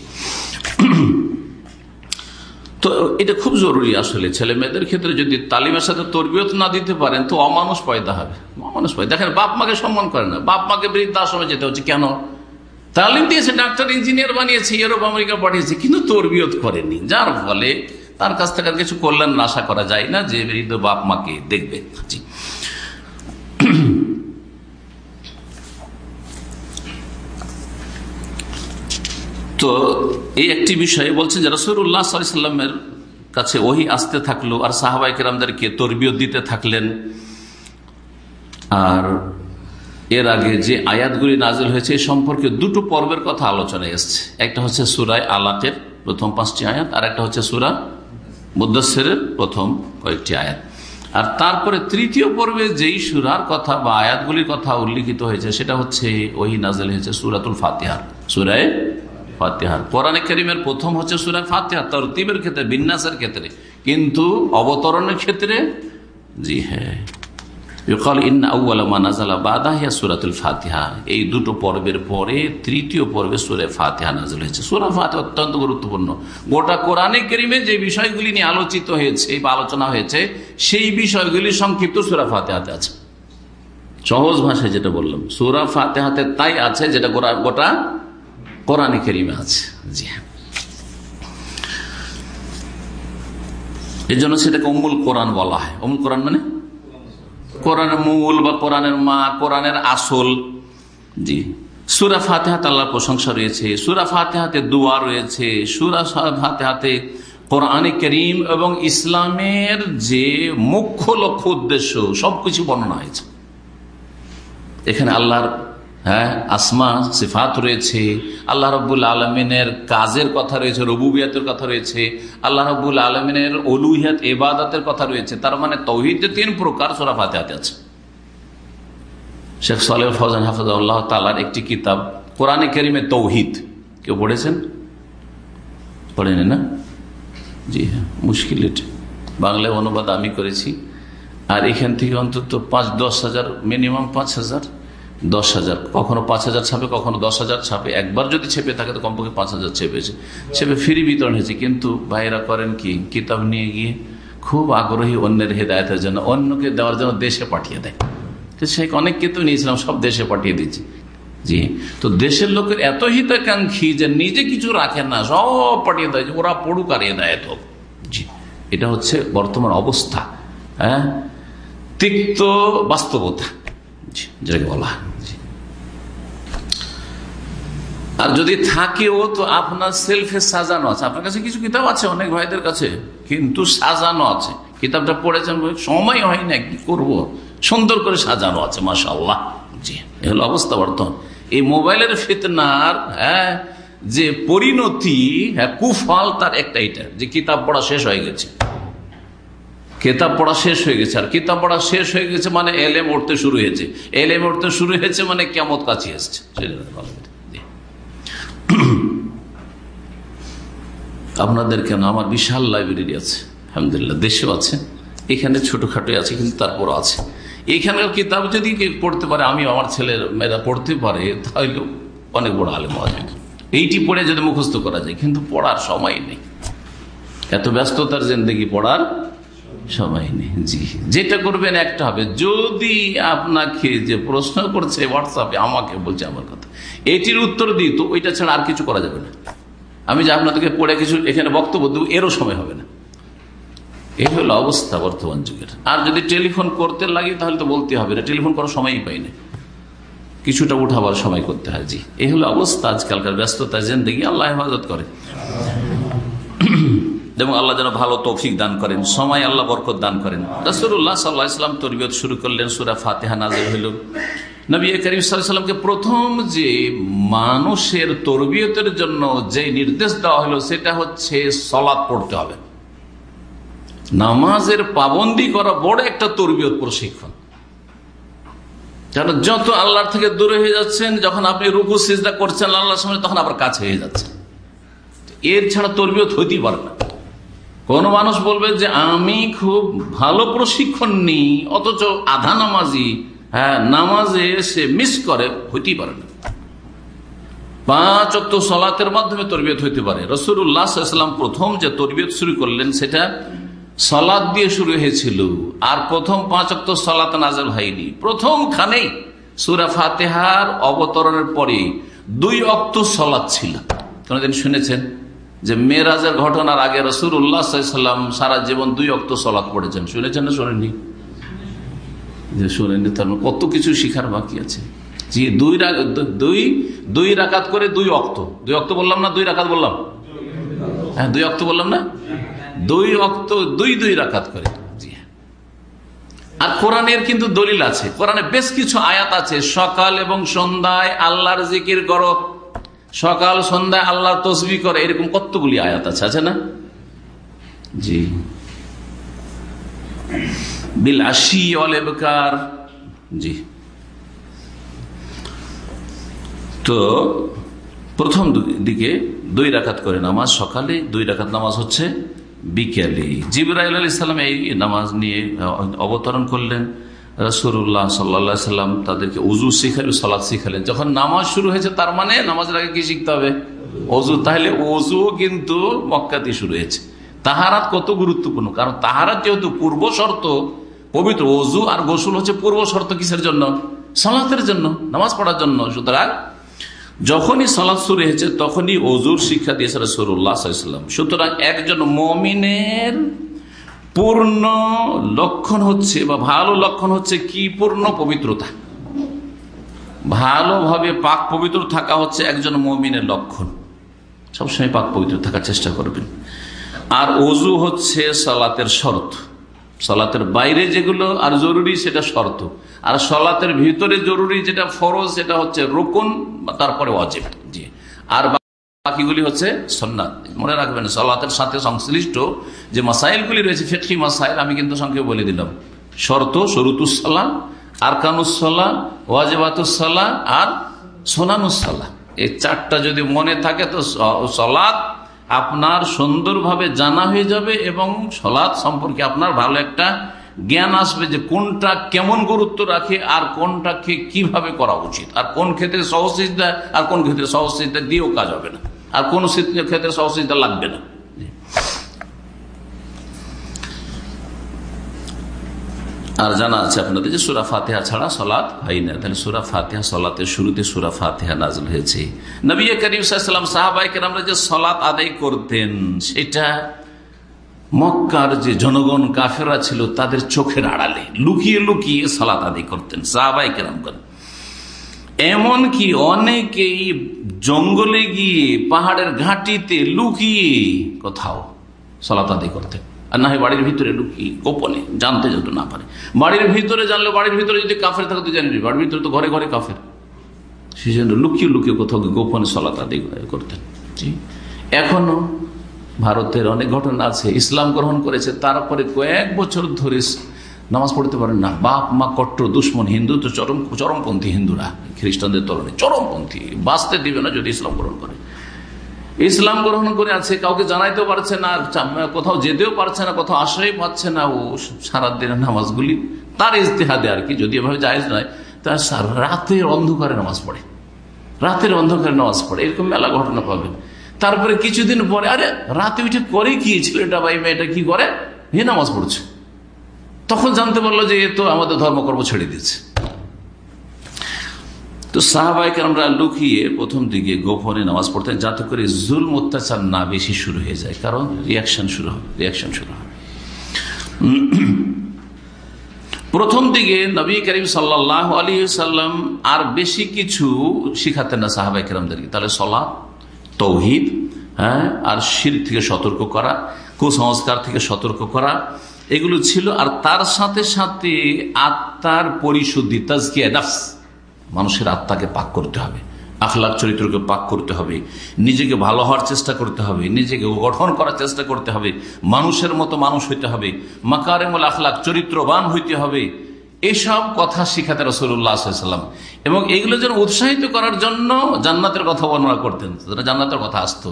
তো এটা খুব জরুরি আসলে, ছেলে মেয়েদের ক্ষেত্রে যদি তালিমের সাথে তরবিয়ত না দিতে পারেন, তো অমানুষ পয়দা হবে। অমানুষ পয়দা। দেখেন, বাপ মাকে সম্মান করে না। বাপ মাকে বৃদ্ধাশ্রমে যেতে হচ্ছে, কেন? তালিম দিয়েছে, ডাক্তার, ইঞ্জিনিয়ার বানিয়েছে, ইউরোপ, আমেরিকা পাঠিয়েছে, কিন্তু তরবিয়ত করেনি। যার ফলে তার কাছ থেকে কিছু কল্যাণ আশা করা যায় না যে বৃদ্ধ বাপ মাকে দেখবে। জি। তো এই একটি বিষয়ে বলছেন যে রসুল্লাহ সাল্লামের কাছে ওহি আসতে থাকল আর সাহাবাই কেরামদেরকে তরবিয়ত দিতে থাকলেন। আর এর আগে যে আয়াতগুলি নাজিল হয়েছে এই সম্পর্কে দুটো পর্বের কথা আলোচনায় এসছে। একটা হচ্ছে সুরায় আলাকের প্রথম পাঁচটি আয়াত, আর একটা হচ্ছে সুরা মুদাসেরের প্রথম কয়েকটি আয়াত। আর তারপরে তৃতীয় পর্বে যেই সুরার কথা বা আয়াতগুলির কথা উল্লিখিত হয়েছে, সেটা হচ্ছে ওই নাজেল হয়েছে সুরাতুল ফাতিহার সুরায় ফাতিহার। কোরআনে করিমের প্রথম হচ্ছে সুরায় ফাতিহার তরতিবের ক্ষেত্রে, বিন্যাসের ক্ষেত্রে। কিন্তু অবতরণের ক্ষেত্রে, জি হ্যাঁ। ফাতিহা। এই দুটো পর্বের পরে তৃতীয় পর্বে সুরে ফাতিহা নাজল হয়েছে। সুরা ফাতিহা অত্যন্ত গুরুত্বপূর্ণ। গোটা কোরআনে কেরিমে যে বিষয়গুলি নিয়ে আলোচিত হয়েছে বা আলোচনা হয়েছে, সেই বিষয়গুলি সংক্ষিপ্ত সুরা ফাতিহাতে আছে। সহজ ভাষায় যেটা বললাম, সুরা ফাতেহাতে তাই আছে যেটা গোটা কোরআনে কেরিমে আছে। জি হ্যাঁ। এই জন্য সেটাকে অমুল কোরআন বলা হয়। অমুল কোরআন মানে? কোরআনের মূল বা কোরআনের মা, কোরআনের আসল। জি। সুরা ফাতেহাত আল্লাহর প্রশংসা রয়েছে। সুরা ফাতেহাতে দোয়া রয়েছে। সুরা ফাতেহাতে কোরআনে করিম এবং ইসলামের যে মুখ্য লক্ষ্য উদ্দেশ্য, সবকিছু বর্ণনা হয়েছে। এখানে আল্লাহর হ্যাঁ আসমা, সিফাত রয়েছে। আল্লাহ রব্বুল আলমিনের কাজের কথা রয়েছে, রবুবিয়াতের কথা রয়েছে। আল্লাহ রব্বুল আলমিনের অলুহিয়াত এবাদাতের কথা রয়েছে। তার মানে তৌহিদ তিন প্রকার সোরা ফাতে আছে। শেখ সালেহ ফজান হাফজ আল্লাহ তালার একটি কিতাব, কোরআনে কেরিমে তৌহিদ। কেউ পড়েছেন? পড়েনি না? জি হ্যাঁ মুশকিল বাংলায় অনুবাদ আমি করেছি। আর এখান থেকে অন্তত পাঁচ দশ হাজার মিনিমাম পাঁচ হাজার দশ হাজার। কখনো পাঁচ হাজার ছাপে, কখনো দশ হাজার ছাপে। একবার যদি ছেপে থাকে, তো কমপক্ষে পাঁচ হাজার ছেপেছে। ছেপে ফ্রি বিতরণ হয়েছে। কিন্তু ভাইরা করেন কি? কিতাব নিয়ে গিয়ে খুব আগ্রহী অন্যের হেদায়তের জন্য, অন্যকে দেওয়ার জন্য দেশে পাঠিয়ে দেয়। সে অনেক কিতাব নিয়েছিলাম, সব দেশে পাঠিয়ে দিচ্ছি। জি। তো দেশের লোকের এত হিতাকাঙ্ক্ষী যে নিজে কিছু রাখে না, সব পাঠিয়ে দেয় ওরা পড়ুক আর হেদায়ত হোক। জি। এটা হচ্ছে বর্তমান অবস্থা। হ্যাঁ? তিক্ত বাস্তবতা। যেটাকে বলা আর যদি থাকেও, তো আপনার সেলফে সাজানো আছে। আপনার কাছে কিছু কিতাব আছে? অনেক ভাইদের কাছে। কিন্তু সাজানো আছে। কিতাবটা পড়েছেন সময় হয় না, কি করব? সুন্দর করে সাজানো আছে মাসা আল্লাহ জি, এ হলো অবস্থা বর্তমান। এই মোবাইলের ফিতনার হ্যাঁ যে পরিণতি হ্যাঁ কুফল তার একটা এটা, যে কিতাব পড়া শেষ হয়ে গেছে। কেতাব পড়া শেষ হয়ে গেছে। আর কিতাব পড়া শেষ হয়ে গেছে মানে এলেম উঠতে শুরু হয়েছে। এলেম উঠতে শুরু হয়েছে মানে কেমত কাছে এসছে। আপনাদের কেন? আমার বিশাল লাইব্রেরি আছে। আলহামদুলিল্লাহ, দেশেও আছে। এখানে ছোটখাটো আছে, কিন্তু তারপর আছে। এখানকার কিতাব যদি পড়তে পারে আমি আমার ছেলের মেয়েরা পড়তে পারে তাহলে অনেক বড় আলেম হওয়া যায় এইটি পড়ে যদি মুখস্থ করা যায়, কিন্তু পড়ার সময় নেই। এত ব্যস্ততার জিন্দগি পড়ার সময় নেই। জি। যেটা করবেন একটা হবে। যদি আপনাকে যে প্রশ্ন করছে হোয়াটসঅ্যাপে আমাকে বলছে আমার কথা। এটির উত্তর দিই তো, ওইটা ছাড়া আর কিছু করা যাবে না। আমি যে আপনাদেরকে পড়ে কিছু, এখানে বক্তব্য দেবো, এরও সময় হবে না। এই হলো অবস্থা বর্তমান যুগের। আর যদি টেলিফোন করতে লাগে, তাহলে তো বলতে হবে না। টেলিফোন করার সময়ই পাই না। কিছুটা উঠাবার সময় করতে হয়, জি। এই হলো অবস্থা আজকালকার ব্যস্ততা, জেন্দিগি। আল্লাহ হেফাজত করে। এবং আল্লাহ যেন ভালো তৌফিক দান করেন, সময় আল্লাহ বরকত দান করেন। রসুল্লাহ সাল্লাহ ইসলাম তরবিয়ত শুরু করলেন, সুরা ফাতেহা নাজির হইল। নবী করিম সাল্লামকে প্রথম যে মানুষের তরবিয়তের জন্য যে নির্দেশ দেওয়া হলো, সেটা হচ্ছে সলাদ পড়তে হবে। নামাজের পাবন্দি করা বড় একটা তরবিয়ত প্রশিক্ষণ। কারণ যত আল্লাহর থেকে দূরে হয়ে যাচ্ছেন, যখন আপনি রুকু, সিজদা করছেন, আল্লাহর সামনে, তখন আবার কাছে হয়ে যাচ্ছে এর ছাড়া তরবিয়ত হইতেই পারে না। কোন মানুষ বলবে যে আমি খুব ভালো প্রশিক্ষণ নিই, অথচ আধা নামাজি হ্যাঁ নামাজে সে মিস করে, হইতেই পারে না। পাঁচ অক্ট সলাতের মাধ্যমে তরবিয়ত হইতে পারে। রসুল্লাহাম প্রথম যে তরবিয়ত শুরু করলেন, সেটা সলাদ দিয়ে শুরু হয়েছিল। আর প্রথম পাঁচ অক্ট সলাত নাজল হয়নি। প্রথম খানেই সুরা ফাতেহার অবতরণের পরে দুই অক্ত সলাদ ছিল। কোনদিন শুনেছেন? যে মেয়েরাজের ঘটনার আগে রসুর উল্লাহাম সারা জীবন দুই অক্ত সলাদ পড়েছেন। শুনেছেন না শোনেননি? যে শোনেননি তার মানে কত কিছু শিখার বাকি আছে। জি দুই দুই দুই রাকাত করে দুই অক্ত দুই অক্ত বললাম না দুই রাকাত বললাম? হ্যাঁ দুই অক্ত বললাম না? দুই অক্ত দুই দুই রাকাত করে। জি আর কোরআনের কিন্তু দলিল আছে। কোরআনে বেশ কিছু আয়াত আছে। সকাল এবং সন্ধ্যায় আল্লাহর জিকির করো। সকাল, সন্ধ্যায় আল্লাহ তসবি করে। এরকম কতগুলি আয়াত আছে? আছে না? জি। বিল আশি অলেবকার জি। তো, প্রথম দিকে দুই রাখাত করে নামাজ, সকালে দুই রাখাত নামাজ হচ্ছে বিকেলে। জিবরাইল আলী ইসলাম এই নামাজ নিয়ে অবতরণ করলেন। রসুল্লাহ সাল্লা সাল্লাম তাদেরকে উজু শিখালেন সলাদ শিখালেন যখন নামাজ শুরু হয়েছে, তার মানে নামাজের আগে কি শিখতে হবে? অজু তাহলে অজু কিন্তু মক্কাতে শুরু হয়েছে। তাহারাত কত গুরুত্বপূর্ণ? কারণ তাহারাত যেহেতু পূর্ব শর্ত, পবিত্র অজু আর গোসল হচ্ছে পূর্ব শর্ত কিসের জন্য? সলাতের জন্য, নামাজ পড়ার জন্য। সুতরাং যখনই সলাৎ শুরু হয়েছে, তখনই অজুর শিক্ষা দিয়েছে রসুল্লাহাম সুতরাং একজন মমিনের পূর্ণ লক্ষণ হচ্ছে বা ভালো লক্ষণ হচ্ছে কি পূর্ণ পবিত্রতা? ভালোভাবে পাক পবিত্র থাকা হচ্ছে একজন মমিনের লক্ষণ। সবসময় পাক পবিত্র থাকার চেষ্টা করবেন। আর অজু হচ্ছে সালাতের শর্ত। সলাতের বাইরে যেগুলো আর জরুরি সেটা শর্ত। আর সলাতের ভিতরে জরুরি যেটা ফরজ সেটা হচ্ছে রোকন তারপরে অজেব আর বাকিগুলি হচ্ছে সন্ন্যাত মনে রাখবেন, সলাতের সাথে সংশ্লিষ্ট যে মাসাইলগুলি রয়েছে ফেকি মাসাইল, আমি কিন্তু সংক্ষেপ বলে দিলাম। শর্ত সরুতুসাল্লাহ আরকানুসাল্লাহ ওয়াজেবাতুসাল্লাহ আর সোনানুসাল্লাহ এই চারটা যদি মনে থাকে তো সলাৎ আপনার সুন্দরভাবে জানা হয়ে যাবে এবং সলাদ সম্পর্কে আপনার ভালো একটা জ্ঞান আসবে যে কোনটা কেমন গুরুত্ব রাখে আর কোনটাকে কীভাবে করা উচিত। আর কোন ক্ষেত্রে সহসিদ্ধা আর কোন ক্ষেত্রে সহসিদ্ধা দিয়েও কাজ হবে না। আর কোন ক্ষেত্রে সহসিদ্ধা লাগবে না। আর জানা আছে আপনাদের যে সুরা ফাতেহা ছাড়া সলাৎ হয় না। তাহলে সুরা ফাতেহা সলাতের শুরুতে সুরা ফাতেহা নাজল হয়েছে। নবী করিম সাল্লাম সাহাবাইকে আমরা যে সলাৎ আদায় করতেন, সেটা মক্কার যে জনগণ কাফেরা ছিল, তাদের চোখের আড়ালে লুকিয়ে লুকিয়ে সলাৎ আদায় করতেন। সাহাবাই কেরাম করেন এমনকি অনেকেই জঙ্গলে গিয়ে, পাহাড়ের ঘাটিতে লুকিয়ে কোথাও সলাত আদায় করতেন আর না হয় বাড়ির ভিতরে লুকিয়ে, গোপনে, জানতে যত না পারে। বাড়ির ভিতরে জানলে, বাড়ির ভিতরে যদি কাফের থাকে তো জানবি। বাড়ির ভিতরে তো ঘরে ঘরে কাফের। সেই জন্য লুকিয়ে লুকিয়ে কোথাও গোপনে সলাত আদায় করতেন জি। এখনও ভারতের অনেক ঘটনা আছে। ইসলাম গ্রহণ করেছে, তারপরে কয়েক বছর ধরে নামাজ পড়তে পারেন না। বাপ, মা কট্টর, দুশ্মন, হিন্দু, তো চরম চরমপন্থী হিন্দুরা, খ্রিস্টানদের তরণে চরমপন্থী, বাঁচতে দিবে না যদি ইসলাম গ্রহণ করে। ইসলাম গ্রহণ করে আছে কাউকে জানাইতেও পারছে না কোথাও যেতেও পারছে না, কোথাও আশ্রয় পাচ্ছে না, ও সারাদিনের নামাজগুলি তার ইস্তেহাদে আর কি, যদি এভাবে জায়জ নয় তার রাতের অন্ধকারে নামাজ পড়ে। রাতের অন্ধকারে নামাজ পড়ে, এরকম মেলা ঘটনা পাবেন। তারপরে কিছুদিন পরে, আরে, রাতে উঠে করে কি ছেলেটা বা মেয়েটা কি করে? হে, নামাজ পড়ছে। তখন জানতে পারল যে এ তো আমাদের ধর্মকর্ম ছেড়ে দিয়েছে। তো সাহাবাইকে আমরা লুকিয়ে প্রথম দিকে গোপনে নামাজ পড়তেন, যাতে করে জুল অত্যাচার না বেশি শুরু হয়ে যায়। কারণ রিয়াকশন শুরু হবে রিয়াকশন শুরু হবে। প্রথম দিকে নবী করিম সাল্লাহ আলী সাল্লাম আর বেশি কিছু শিখাতেন না সাহাবাই কেরামদেরকে। তাহলে সলা তৌহিদ হ্যাঁ আর শির থেকে সতর্ক করা, কুসংস্কার থেকে সতর্ক করা এগুলো ছিল, আর তার সাথে সাথে আত্মার পরিশুদ্ধি, তাজকিয়া, নাফস। মানুষের আত্মাকে পাক করতে হবে আখলাক চরিত্রকে পাক করতে হবে, নিজেকে ভালো হওয়ার চেষ্টা করতে হবে, নিজেকে গঠন করার চেষ্টা করতে হবে, মানুষের মতো মানুষ হইতে হবে, মাকারেমল আখলাক চরিত্রবান হইতে হবে এসব কথা শিখাতে রসুল্লাহাম এবং এগুলো যেন উৎসাহিত করার জন্য জান্নাতের কথা বর্ণনা করতেন জান্নাতের কথা আসতো।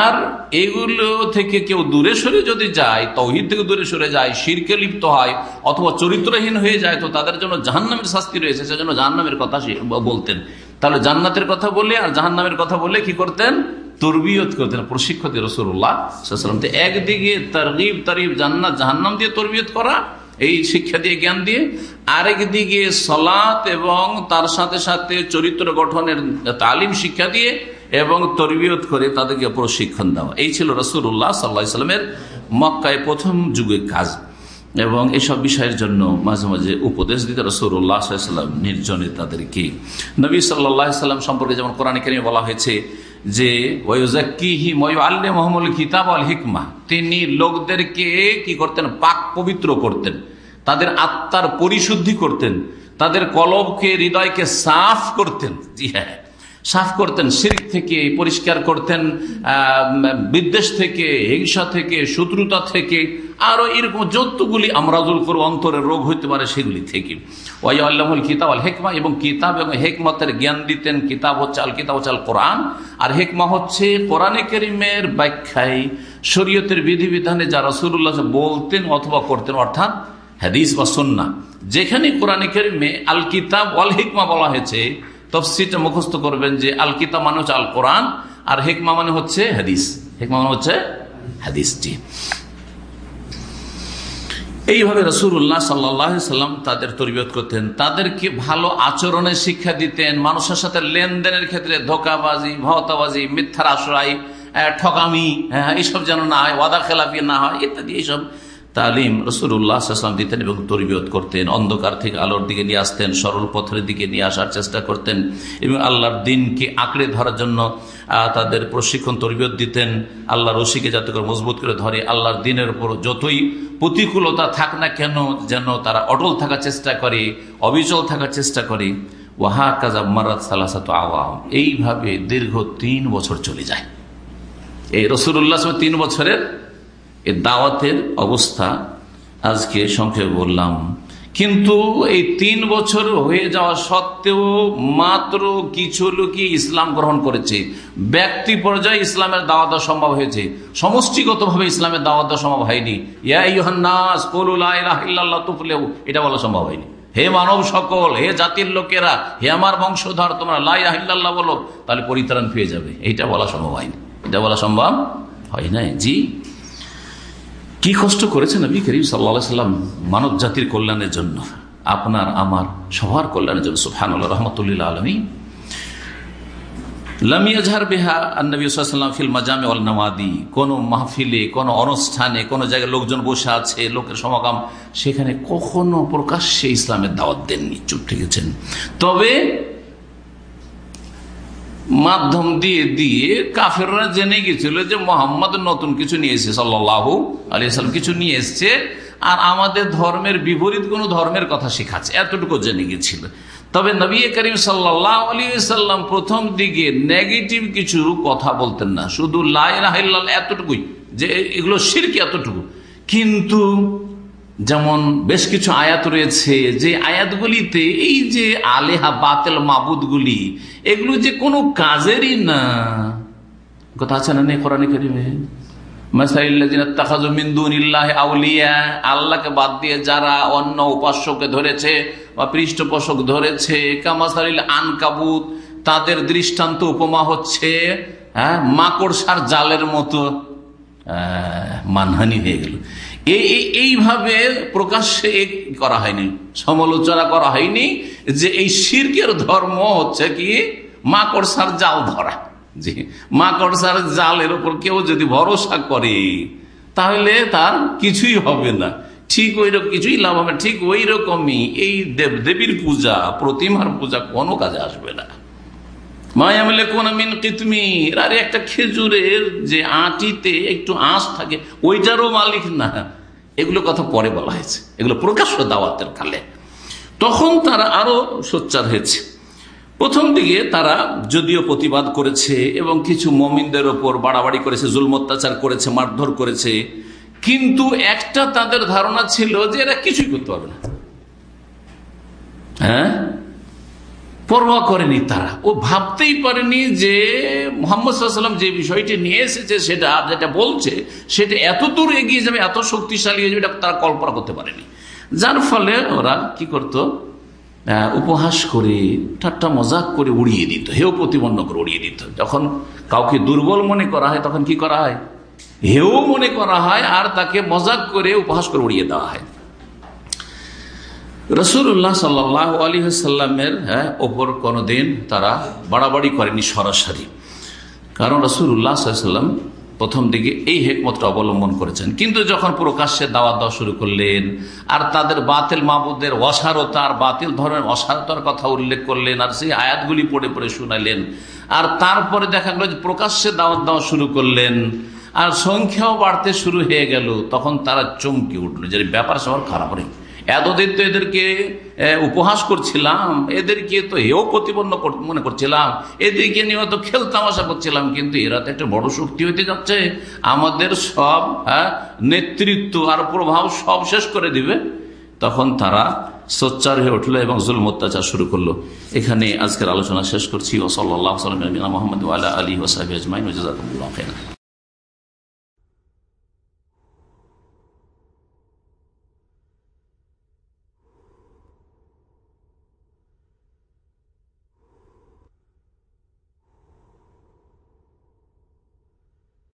আর এগুলো থেকে কেউ দূরে সরে যদি যায়, তহিদ থেকে দূরে সরে যায়, শিরকে লিপ্ত হয়, অথবা চরিত্রহীন হয়ে যায়, তো তাদের জন্য জাহান্নামের শাস্তি রয়েছে, সেজন্য জাহান্নামের কথা বলতেন। তাহলে জান্নাতের কথা বলে আর জাহান্নামের কথা বলে কি করতেন? তরবিয়ত করতেন প্রশিক্ষক রসুল্লাহ একদিকে তরগিব তরিব জান্নাত, জাহান্নাম দিয়ে তরবিয়ত করা এই শিক্ষা দিয়ে জ্ঞান দিয়ে আরেক দিকে সলাৎ এবং তার সাথে সাথে চরিত্র গঠনের তালিম শিক্ষা দিয়ে এবং তরবিয়ত করে তাদেরকে প্রশিক্ষণ দেওয়া। এই ছিল রসুল্লাহ সাল্লা সাল্লামের মক্কায় প্রথম যুগের কাজ। এবং এসব বিষয়ের জন্য মাঝে মাঝে উপদেশ দিতে রসুল্লাহ নির্জনে তাদেরকে। নবী সাল্লাহ সাল্লাম সম্পর্কে যেমন কোরআন কেরিমে বলা হয়েছে যে আল্লে মোহাম্মদ কিতাব আল হিকমা। তিনি লোকদেরকে কি করতেন? পাক পবিত্র করতেন। তাদের আত্মার পরিশুদ্ধি করতেন। তাদের কলবকে, হৃদয়কে সাফ করতেন। জি হ্যাঁ। সাফ করতেন, শিরিক থেকে পরিষ্কার করতেন বিদ্বেষ থেকে, হিংসা থেকে, শত্রুতা থেকে, আরও এরকম যতগুলি আমরাজুল করু অন্তরের রোগ হইতে পারে সেগুলি থেকে। ওয়াই আল্লাহুল কিতাব আল হেকমা এবং কিতাব এবং হেকমতের জ্ঞান দিতেন, কিতাব হচ্ছে আল কিতাব হচ্ছে আল কোরআন। আর হেকমা হচ্ছে কোরআনে করিমের ব্যাখ্যায় শরীয়তের বিধিবিধানে যা রসুল্লাহ বলতেন অথবা করতেন, অর্থাৎ হাদিস বা সন্না যেখানে কোরআনে করিমে আল কিতাব ওয়াল হেকমা বলা হয়েছে তফসিটা মুখস্থ করবেন যে আল কিতাব মানে হচ্ছে আল কোরআন আর হেকমা মানে হচ্ছে হাদিস। হেকমা মানে হচ্ছে হাদিসটি। এইভাবে রসুল্লাহ সাল্লাম তাদের তরবিয়ত করতেন। তাদেরকে ভালো আচরণের শিক্ষা দিতেন, মানুষের সাথে লেনদেনের ক্ষেত্রে ধোকাবাজি, ভওতাবাজি, মিথ্যার আশ্রয় ঠকামি হ্যাঁ এইসব যেন না হয় ওয়াদা খেলাফি না হয়, ইত্যাদি, এইসব তালিম রসুল্লাহাম দিতেন এবং তরবিয়ত করতেন। অন্ধকার থেকে আলোর দিকে নিয়ে আসতেন, সরল পথের দিকে নিয়ে আসার চেষ্টা করতেন এবং আল্লাহর দিনকে আঁকড়ে ধরার জন্য তাদের প্রশিক্ষণ, তরবিয়ত দিতেন। আল্লাহ রশিকে যাতে করে মজবুত করে ধরে। আল্লাহর দিনের উপর যতই প্রতিকূলতা থাক না কেন, যেন তারা অটল থাকার চেষ্টা করে, অবিচল থাকার চেষ্টা করে। ওয়াহা কাজা মারাত সালাসাত আওয়াম। এইভাবে দীর্ঘ তিন বছর চলে যায়। এই রসুল্লাহ তিন বছরের এ দাওয়াতের অবস্থা আজকে সংক্ষেপে বললাম। কিন্তু এই তিন বছর হয়ে যাওয়া সত্ত্বেও মাত্র কিছু লোকই ইসলাম গ্রহণ করেছে। ব্যক্তি পর্যায়ে ইসলামের দাওয়াত সম্ভব হয়েছে। সমষ্টিগতভাবে ইসলামের দাওয়াত সম্ভব হয়নি। এটা বলা সম্ভব হয়নি। হে মানব সকল, হে জাতির লোকেরা, হে আমার বংশধর, তোমরা লাইল্লাহ বলো, তাহলে পরিত্রাণ পেয়ে যাবে। এটা বলা সম্ভব হয়নি। এটা বলা সম্ভব হয় নাই। জি? কি কষ্ট করেছেন নবী করিম সাল্লা সাল্লাম মানব জাতির কল্যাণের জন্য? আপনার, আমার, সবার কল্যাণের জন্য সুফান রহমতুল্লাহ আলমী কোন মাহফিলে, কোন অনুষ্ঠানে, কোন জায়গায় লোকজন বসে আছে, লোকের সমাগম, সেখানে কখনো প্রকাশ্যে ইসলামের দাওয়াত দেননি, চুপ থেকেছেন। তবে মাধ্যম দিয়ে দিয়ে কাফেররা জেনে গেছিল যে মোহাম্মদ নতুন কিছু নিয়ে এসছে সাল্লাহ আলিয়াল্লাম কিছু নিয়ে এসছে, আর আমাদের ধর্মের বিপরীত কোন ধর্মের কথা শেখাচ্ছে, এতটুকু জেনে গেছিল। তবে নবী করিম সাল্লাহ আলী সাল্লাম প্রথম দিকে নেগেটিভ কিছু কথা বলতেন না, শুধু লাই এতটুকুই, যে এগুলো সিরকি এতটুকু। কিন্তু যেমন বেশ কিছু আয়াত রয়েছে, যে আয়াতগুলিতে এই যে আলেহা বাতেল মাবুদগুলি, এগুলো যে কোনো কাজেরই না। কথা আছে না নেই কোরআন করিমে? আল্লাহকে বাদ দিয়ে যারা অন্য উপাস্যকে ধরেছে বা পৃষ্ঠপোষক ধরেছে তাদের দৃষ্টান্ত উপমা হচ্ছে হ্যাঁ মাকড়সার জালের মতো মানহানি হয়ে গেল। এইভাবে প্রকাশ্যে করা হয়নি, সমালোচনা করা হয়নি যে এই শির্কের ধর্ম হচ্ছে কি মাকড়সার জাল ধরা। জি মাকড়সার জালের উপর কেউ যদি ভরসা করে, তাহলে তার কিছুই হবে না। ঠিক ওই রকম কিছুই লাভ হবে ঠিক ওই রকমই এই দেব দেবীর পূজা, প্রতিমার পূজা কোনো কাজে আসবে না। মায়ামিলে কোন মিন কিতমির আরে একটা খেজুরের যে আটিতে একটু আঁশ থাকে, ওইটারও মালিক না। এগুলো কথা পরে বলা হয়েছে। এগুলো প্রকাশ্য দাওয়াতের কালে। তখন তারা আরও সোচ্চার হয়েছে। প্রথম দিকে তারা যদিও প্রতিবাদ করেছে এবং কিছু মমিনদের ওপর বাড়াবাড়ি করেছে জুল অত্যাচার করেছে, মারধর করেছে, কিন্তু একটা তাদের ধারণা ছিল যে এরা কিছুই করতে পারবে না। হ্যাঁ? পরোয়া করেনি তারা। ও ভাবতেই পারেনি যে মোহাম্মদ যে বিষয়টি নিয়ে এসেছে, সেটা যেটা বলছে, সেটা এত দূর এগিয়ে যাবে, এত শক্তিশালী হয়ে যাবে তারা কল্পনা করতে পারেনি। যার ফলে ওরা কি করত? উপহাস করে, ঠাট্টা মজাক করে উড়িয়ে দিত হেও প্রতিবন্ধ করে উড়িয়ে দিত। যখন কাউকে দুর্বল মনে করা হয়, তখন কি করা হয়? হেও মনে করা হয় আর তাকে মজাক করে উপহাস করে উড়িয়ে দেওয়া হয়। রসুল্লাহ সাল্লাহ আলী সাল্লামের হ্যাঁ ওপর কোনোদিন তারা বাড়াবাড়ি করেনি সরাসরি। কারণ রসুল্লাহ সাল্লাম প্রথম দিকে এই হেকমতটা অবলম্বন করেছেন। কিন্তু যখন প্রকাশ্যে দাওয়া দেওয়া শুরু করলেন, আর তাদের বাতিল মাহবুদের অসারতা আর বাতিল ধরনের অসারতার কথা উল্লেখ করলেন, আর সেই আয়াতগুলি পড়ে পড়ে শুনালেন, আর তারপরে দেখা গেল যে প্রকাশ্যে দাওয়াত দেওয়া শুরু করলেন, আর সংখ্যাও বাড়তে শুরু হয়ে গেল, তখন তারা চমকে উঠল যে ব্যাপার সবার খারাপ নেই এতদিন তো এদেরকে উপহাস করছিলাম। এদেরকে তো এও প্রতিপন্ন মনে করছিলাম। এদেরকে নিয়ে তো খেলতাম আশা করছিলাম কিন্তু এরা তো একটা বড় শক্তি হইতে যাচ্ছে। আমাদের সব হ্যাঁ, নেতৃত্ব আর প্রভাব সব শেষ করে দিবে। তখন তারা সোচ্চার হয়ে উঠল এবং জুল অত্যাচার শুরু করল। এখানে আজকের আলোচনা শেষ করছি। ওসল্লাহ মোহাম্মদ আলী ওসাহ আজমাইন।